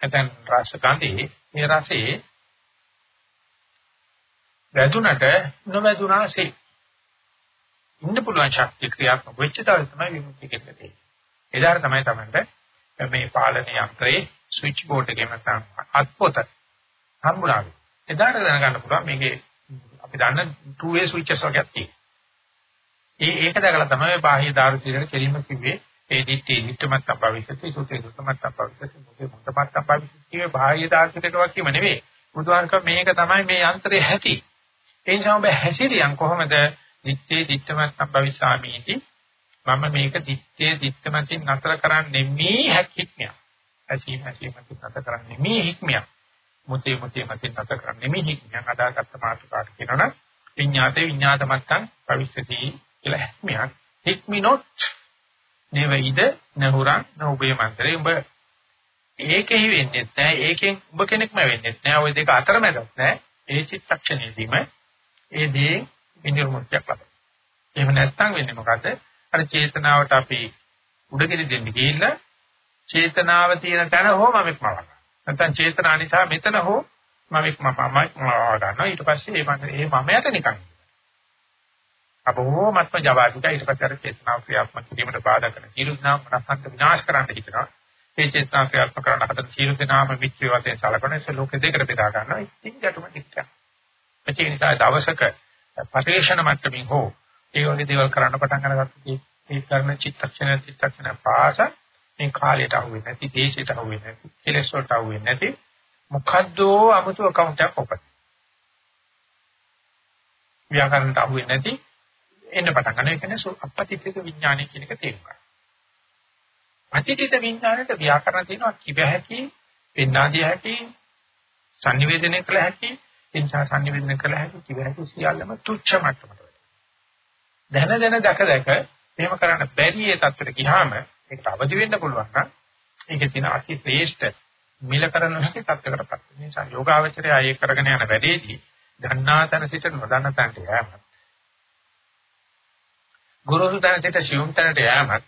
නැත්නම් රස ගඳේ මේ රසයේ වැදුනට නොවැදුනාසේ ඉන්න පුළුවන් ශක්තිය ක්‍රියාත්මක වෙච්ච දවස් තමයි විමුක්තිය කියන්නේ. එදාට තමයි Tamanට මේ පාලන යන්ත්‍රයේ ස්විච් බෝඩ් එකේ නැත්නම් අත්පොත හම්බුණා. එදාට දැනගන්න පුළුවන් මේකේ අපි දන්න two way switches වගේක් තියෙනවා. ඒ ඒක දැකලා තමයි බාහ්‍ය දාර්ශනිකයන් කෙලින්ම කිව්වේ ඒ දිත්තේ නිට්ටමත් අපවිස්සති සුතේ සුතමත් අපවිස්සති මුතේ මුතමත් අපවිස්සති කියේ බාහ්‍ය දාර්ශනිකයට වක්කීම නෙවෙයි. බුදුහාමක මේක තමයි මේ යන්ත්‍රයේ ඇති. ඒ නිසා ඔබ හැසිරියන් කොහොමද දිත්තේ දිත්තමත් අපවිස්සාමීටි මම මේක දිත්තේ දිත්තමකින් නතර කරන්නේ මේ හැකියාව. ඇසීම ඇසීම නතර කරන්නේ මේ හික්මිය. මුතේ මුතේ මතින් නතර කරන්නේ මේ හික්මිය. අදාගත්ත මාතෘකාට කියනවනම් විඤ්ඤාතේ විඤ්ඤාතමත්තං පවිස්සති කියලා හැක්මියක් හික්මිනොත් නෙවෙයිද? නහුරන් නෝබේ මන්ත්‍රේ උඹ ඒකෙහි වෙන්නේ නැහැ. ඒකෙන් උඹ කෙනෙක්ම වෙන්නේ නැහැ. ওই දෙක අතරමැදක් නැහැ. ඒ චිත්තක්ෂණයේදීම ඒ දේ විනිර්මුක්තියක් ලබනවා. එහෙම නැත්නම් වෙන්නේ මොකද අර චේතනාවට අපි උඩගෙඩි දෙන්න ගිහිල්ලා චේතනාව තියෙන තැන හෝ මමක් මවනවා නැත්නම් චේතනා නිසා මෙතන හෝ මමක් මමයි මව ගන්නවා. ඊට පස්සේ මේ මම මේ මමයට නිකන් අපෝමත්ම ජවාදික ඊට පස්සේ අර චේතනාව ක්‍රියාත්මක කිරීමට බාධා කරන සියලුනාම මනසන්ත විනාශ කරන්න හිතනවා. ඒ චේතනාව ක්‍රියාත්මක කරන හතර සියලුනාම මිත්‍ය වශයෙන් සලකන ඒ ලෝක දෙකට බෙදා ගන්නවා. ඉතින් ගැටුම ටිකක්. ඒ නිසා දවසක පරිේශන මට්ටමින් හෝ ඒ වගේ දේවල් කරන්න පටන් අරගත්තොත් ඒ කරන චිත්තක්ෂණ චිත්තක්ෂණ පාස මේ කාලයට අහුවෙන්නේ නැති දේශයට අහුවෙන්නේ නැති කෙලෙස් වලට අහුවෙන්නේ නැති මොකද්ද 아무තු account එකක් ඔපත් ව්‍යාකරණට අහුවෙන්නේ නැති එන්න පටන් ගන්න. ඒ කියන්නේ අපපතිතික විඥානය කියන එක තේරුම් ගන්න. අතිතිත විඥානයට ව්‍යාකරණ තියෙනවා කිව හැකි, පෙන්නාදී හැකි, sannivedanaya කළ හැකි, එනිසා sannivedanaya කළ හැකි කිව හැකි සියල්ලම තුච්ච මට්ටමට වෙනවා. දැන දැන දැක දැක එහෙම කරන්න බැරි ඒ තත්ත්වයට ගියාම ඒකට අවදි වෙන්න පුළුවන් නම් ඒකේ තියෙන අති ශ්‍රේෂ්ඨ මිල කරන හැකි තත්ත්වයකටපත් වෙනවා. ඒ නිසා යෝගාවචරය ආයේ කරගෙන යන වැඩේදී දන්නා තැන සිට නොදන්න තැනට යෑම ගුරුසු තැනට සියුම් තැනට යෑමත්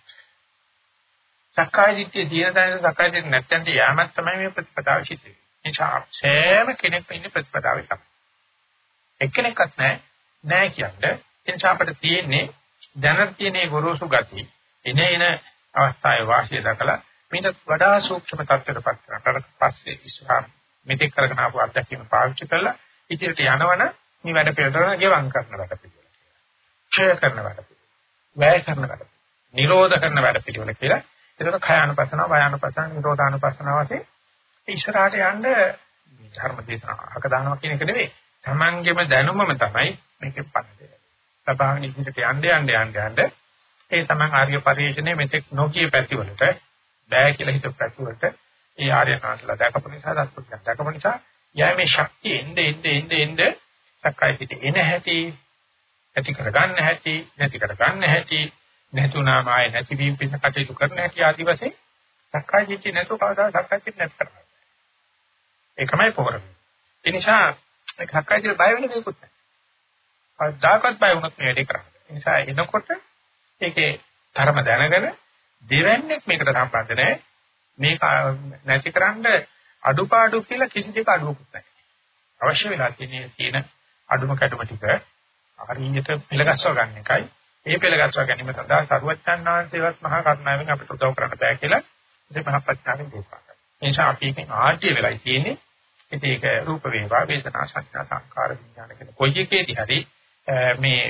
සක්කාය දිට්ඨිය තියෙන තැනට සක්කාය දිට්ඨිය නැත්නම් යෑමත් තමයි මේ ප්‍රතිපදාව සිද්ධ වෙන්නේ. නිසා සෑම කෙනෙක් ඉන්නේ ප්‍රතිපදාවේ තමයි. එක්කෙනෙක්වත් නැහැ නැහැ කියන්නේ. ඒ නිසා අපිට තියෙන්නේ දැනට තියෙන ගුරුසු ගති එන එන අවස්ථාවේ වාසිය දකලා මේකට වඩා සූක්ෂම තත්ත්වයකටපත් කරලා පස්සේ ඉස්සරහ මෙතෙක් කරගෙන ආපු අත්දැකීම පාවිච්චි කරලා ඉදිරියට යනවන මේ වැඩ පිළිවෙල ගෙවම් කරන වැඩ පිළිවෙල. ක්ෂය කරන වැඩ පිළිවෙල. වැය කරන වැඩ. නිරෝධ කරන වැඩ පිළිවෙල කියලා. ඒකට khයානුපස්සන, වයානුපස්සන, නිරෝධානුපස්සන වශයෙන් ඉස්සරහට යන්න ධර්ම දේශනා අහක දානවා කියන එක නෙවෙයි. Tamangeම දැනුමම තමයි මේකේ පන්නේ. සබාගෙන ඉදිරියට යන්න යන්න යන්න යන්න ඒ තමන් ආර්ය පරිශ්‍රණය මෙතෙක් නොකිය පැතිවලට බෑ කියලා හිතපු පැතුවට ඒ ආර්යනාථලා දැකපු නිසා දත්පුත්යන් දැකපු නිසා යෑමේ ශක්තිය එnde එnde එnde එnde සක්කාය පිට එන හැටි ඇති කරගන්න හැටි නැති කරගන්න හැටි නැතුණාම ආය නැතිවීම පිට කටයුතු කරන හැටි ආදි වශයෙන් සක්කාය දිට්ඨිය නැතුව කවදා සක්කාය දිට්ඨිය නැති කරන්නේ. ඒකමයි පොරම. ඒ නිසා මේ සක්කාය දිට්ඨිය බය වෙන දෙයක්වත් නැහැ. කවදාකවත් බය වුණොත් මේ වැඩේ කරන්නේ. ඒ නිසා එනකොට ඒකේ ධර්ම දැනගෙන දෙවන්නේක් මේකට සම්බන්ධ නැහැ. මේක නැතිකරන්න අඩුපාඩු කියලා කිසි දෙයක අඩුවකුත් නැහැ. අවශ්‍ය වෙලා තියෙන තියෙන අඩුම කැඩුම ටික හරියට පිළගස්ව ගන්න එකයි. ඒ පිළගස්ව ගැනීම සඳහා සරුවච්චන් ආංශේවත් මහා කරුණාවෙන් අපිට උදව් කරන්න බෑ කියලා ඉතින් මහා ප්‍රඥාවෙන් දේශනා කරනවා. ඒ නිසා අපි එකෙන් ආර්ය වෙලයි තියෙන්නේ. ඉතින් ඒක රූප වේවා වේදනා සංඥා සංකාර විඥාන කියන කොයි එකේදී හරි මේ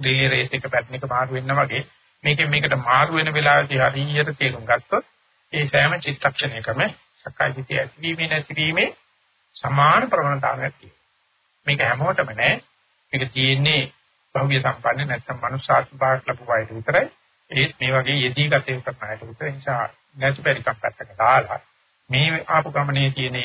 දේරේත් එක පැට්න එක මාරු වෙන්න වගේ මේකෙන් මේකට මාරු වෙන වෙලාවදී හරියට තේරුම් ගත්තොත් ඒ සෑම චිත්තක්ෂණයකම සක්කාය දිට්ඨිය ඇතිවීමේ නැතිවීමේ සමාන ප්‍රවණතාවයක් තියෙනවා. මේක හැමෝටම නෑ. මේක තියෙන්නේ භෞතික සම්පන්න නැත්නම් මනුෂ්‍යාත්ම භාගයක් ලැබුව අයට විතරයි. ඒත් මේ වගේ යෙදී ගත යුතු කරන අයට විතර නිසා නැති පරිකම් පැත්තක දාලා මේ ආපු ගමනේ තියෙන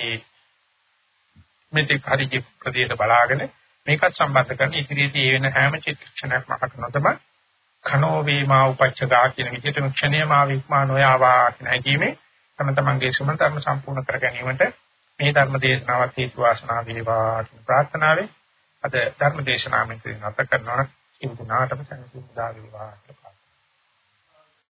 මේ හරිය ප්‍රදේශ බලාගෙන මේකත් සම්බන්ධ කරන ඉදිරියේදී ඒ වෙන හැම චිත්තක්ෂණයක්ම අහකන තමයි කනෝ වේමා උපච්චගා කියන විදිහට ක්ෂණය මා වික්මා නොයාවා කියන හැඟීමේ තම තමන්ගේ සුමන ධර්ම සම්පූර්ණ කර ගැනීමට මේ ධර්ම දේශනාවත් හේතු වාසනා වේවා කියන ප්‍රාර්ථනාවෙන් අද ධර්ම දේශනාවෙන් නැත කරනවා. ඉන්දුනාටම සංසිද්ධා වේවා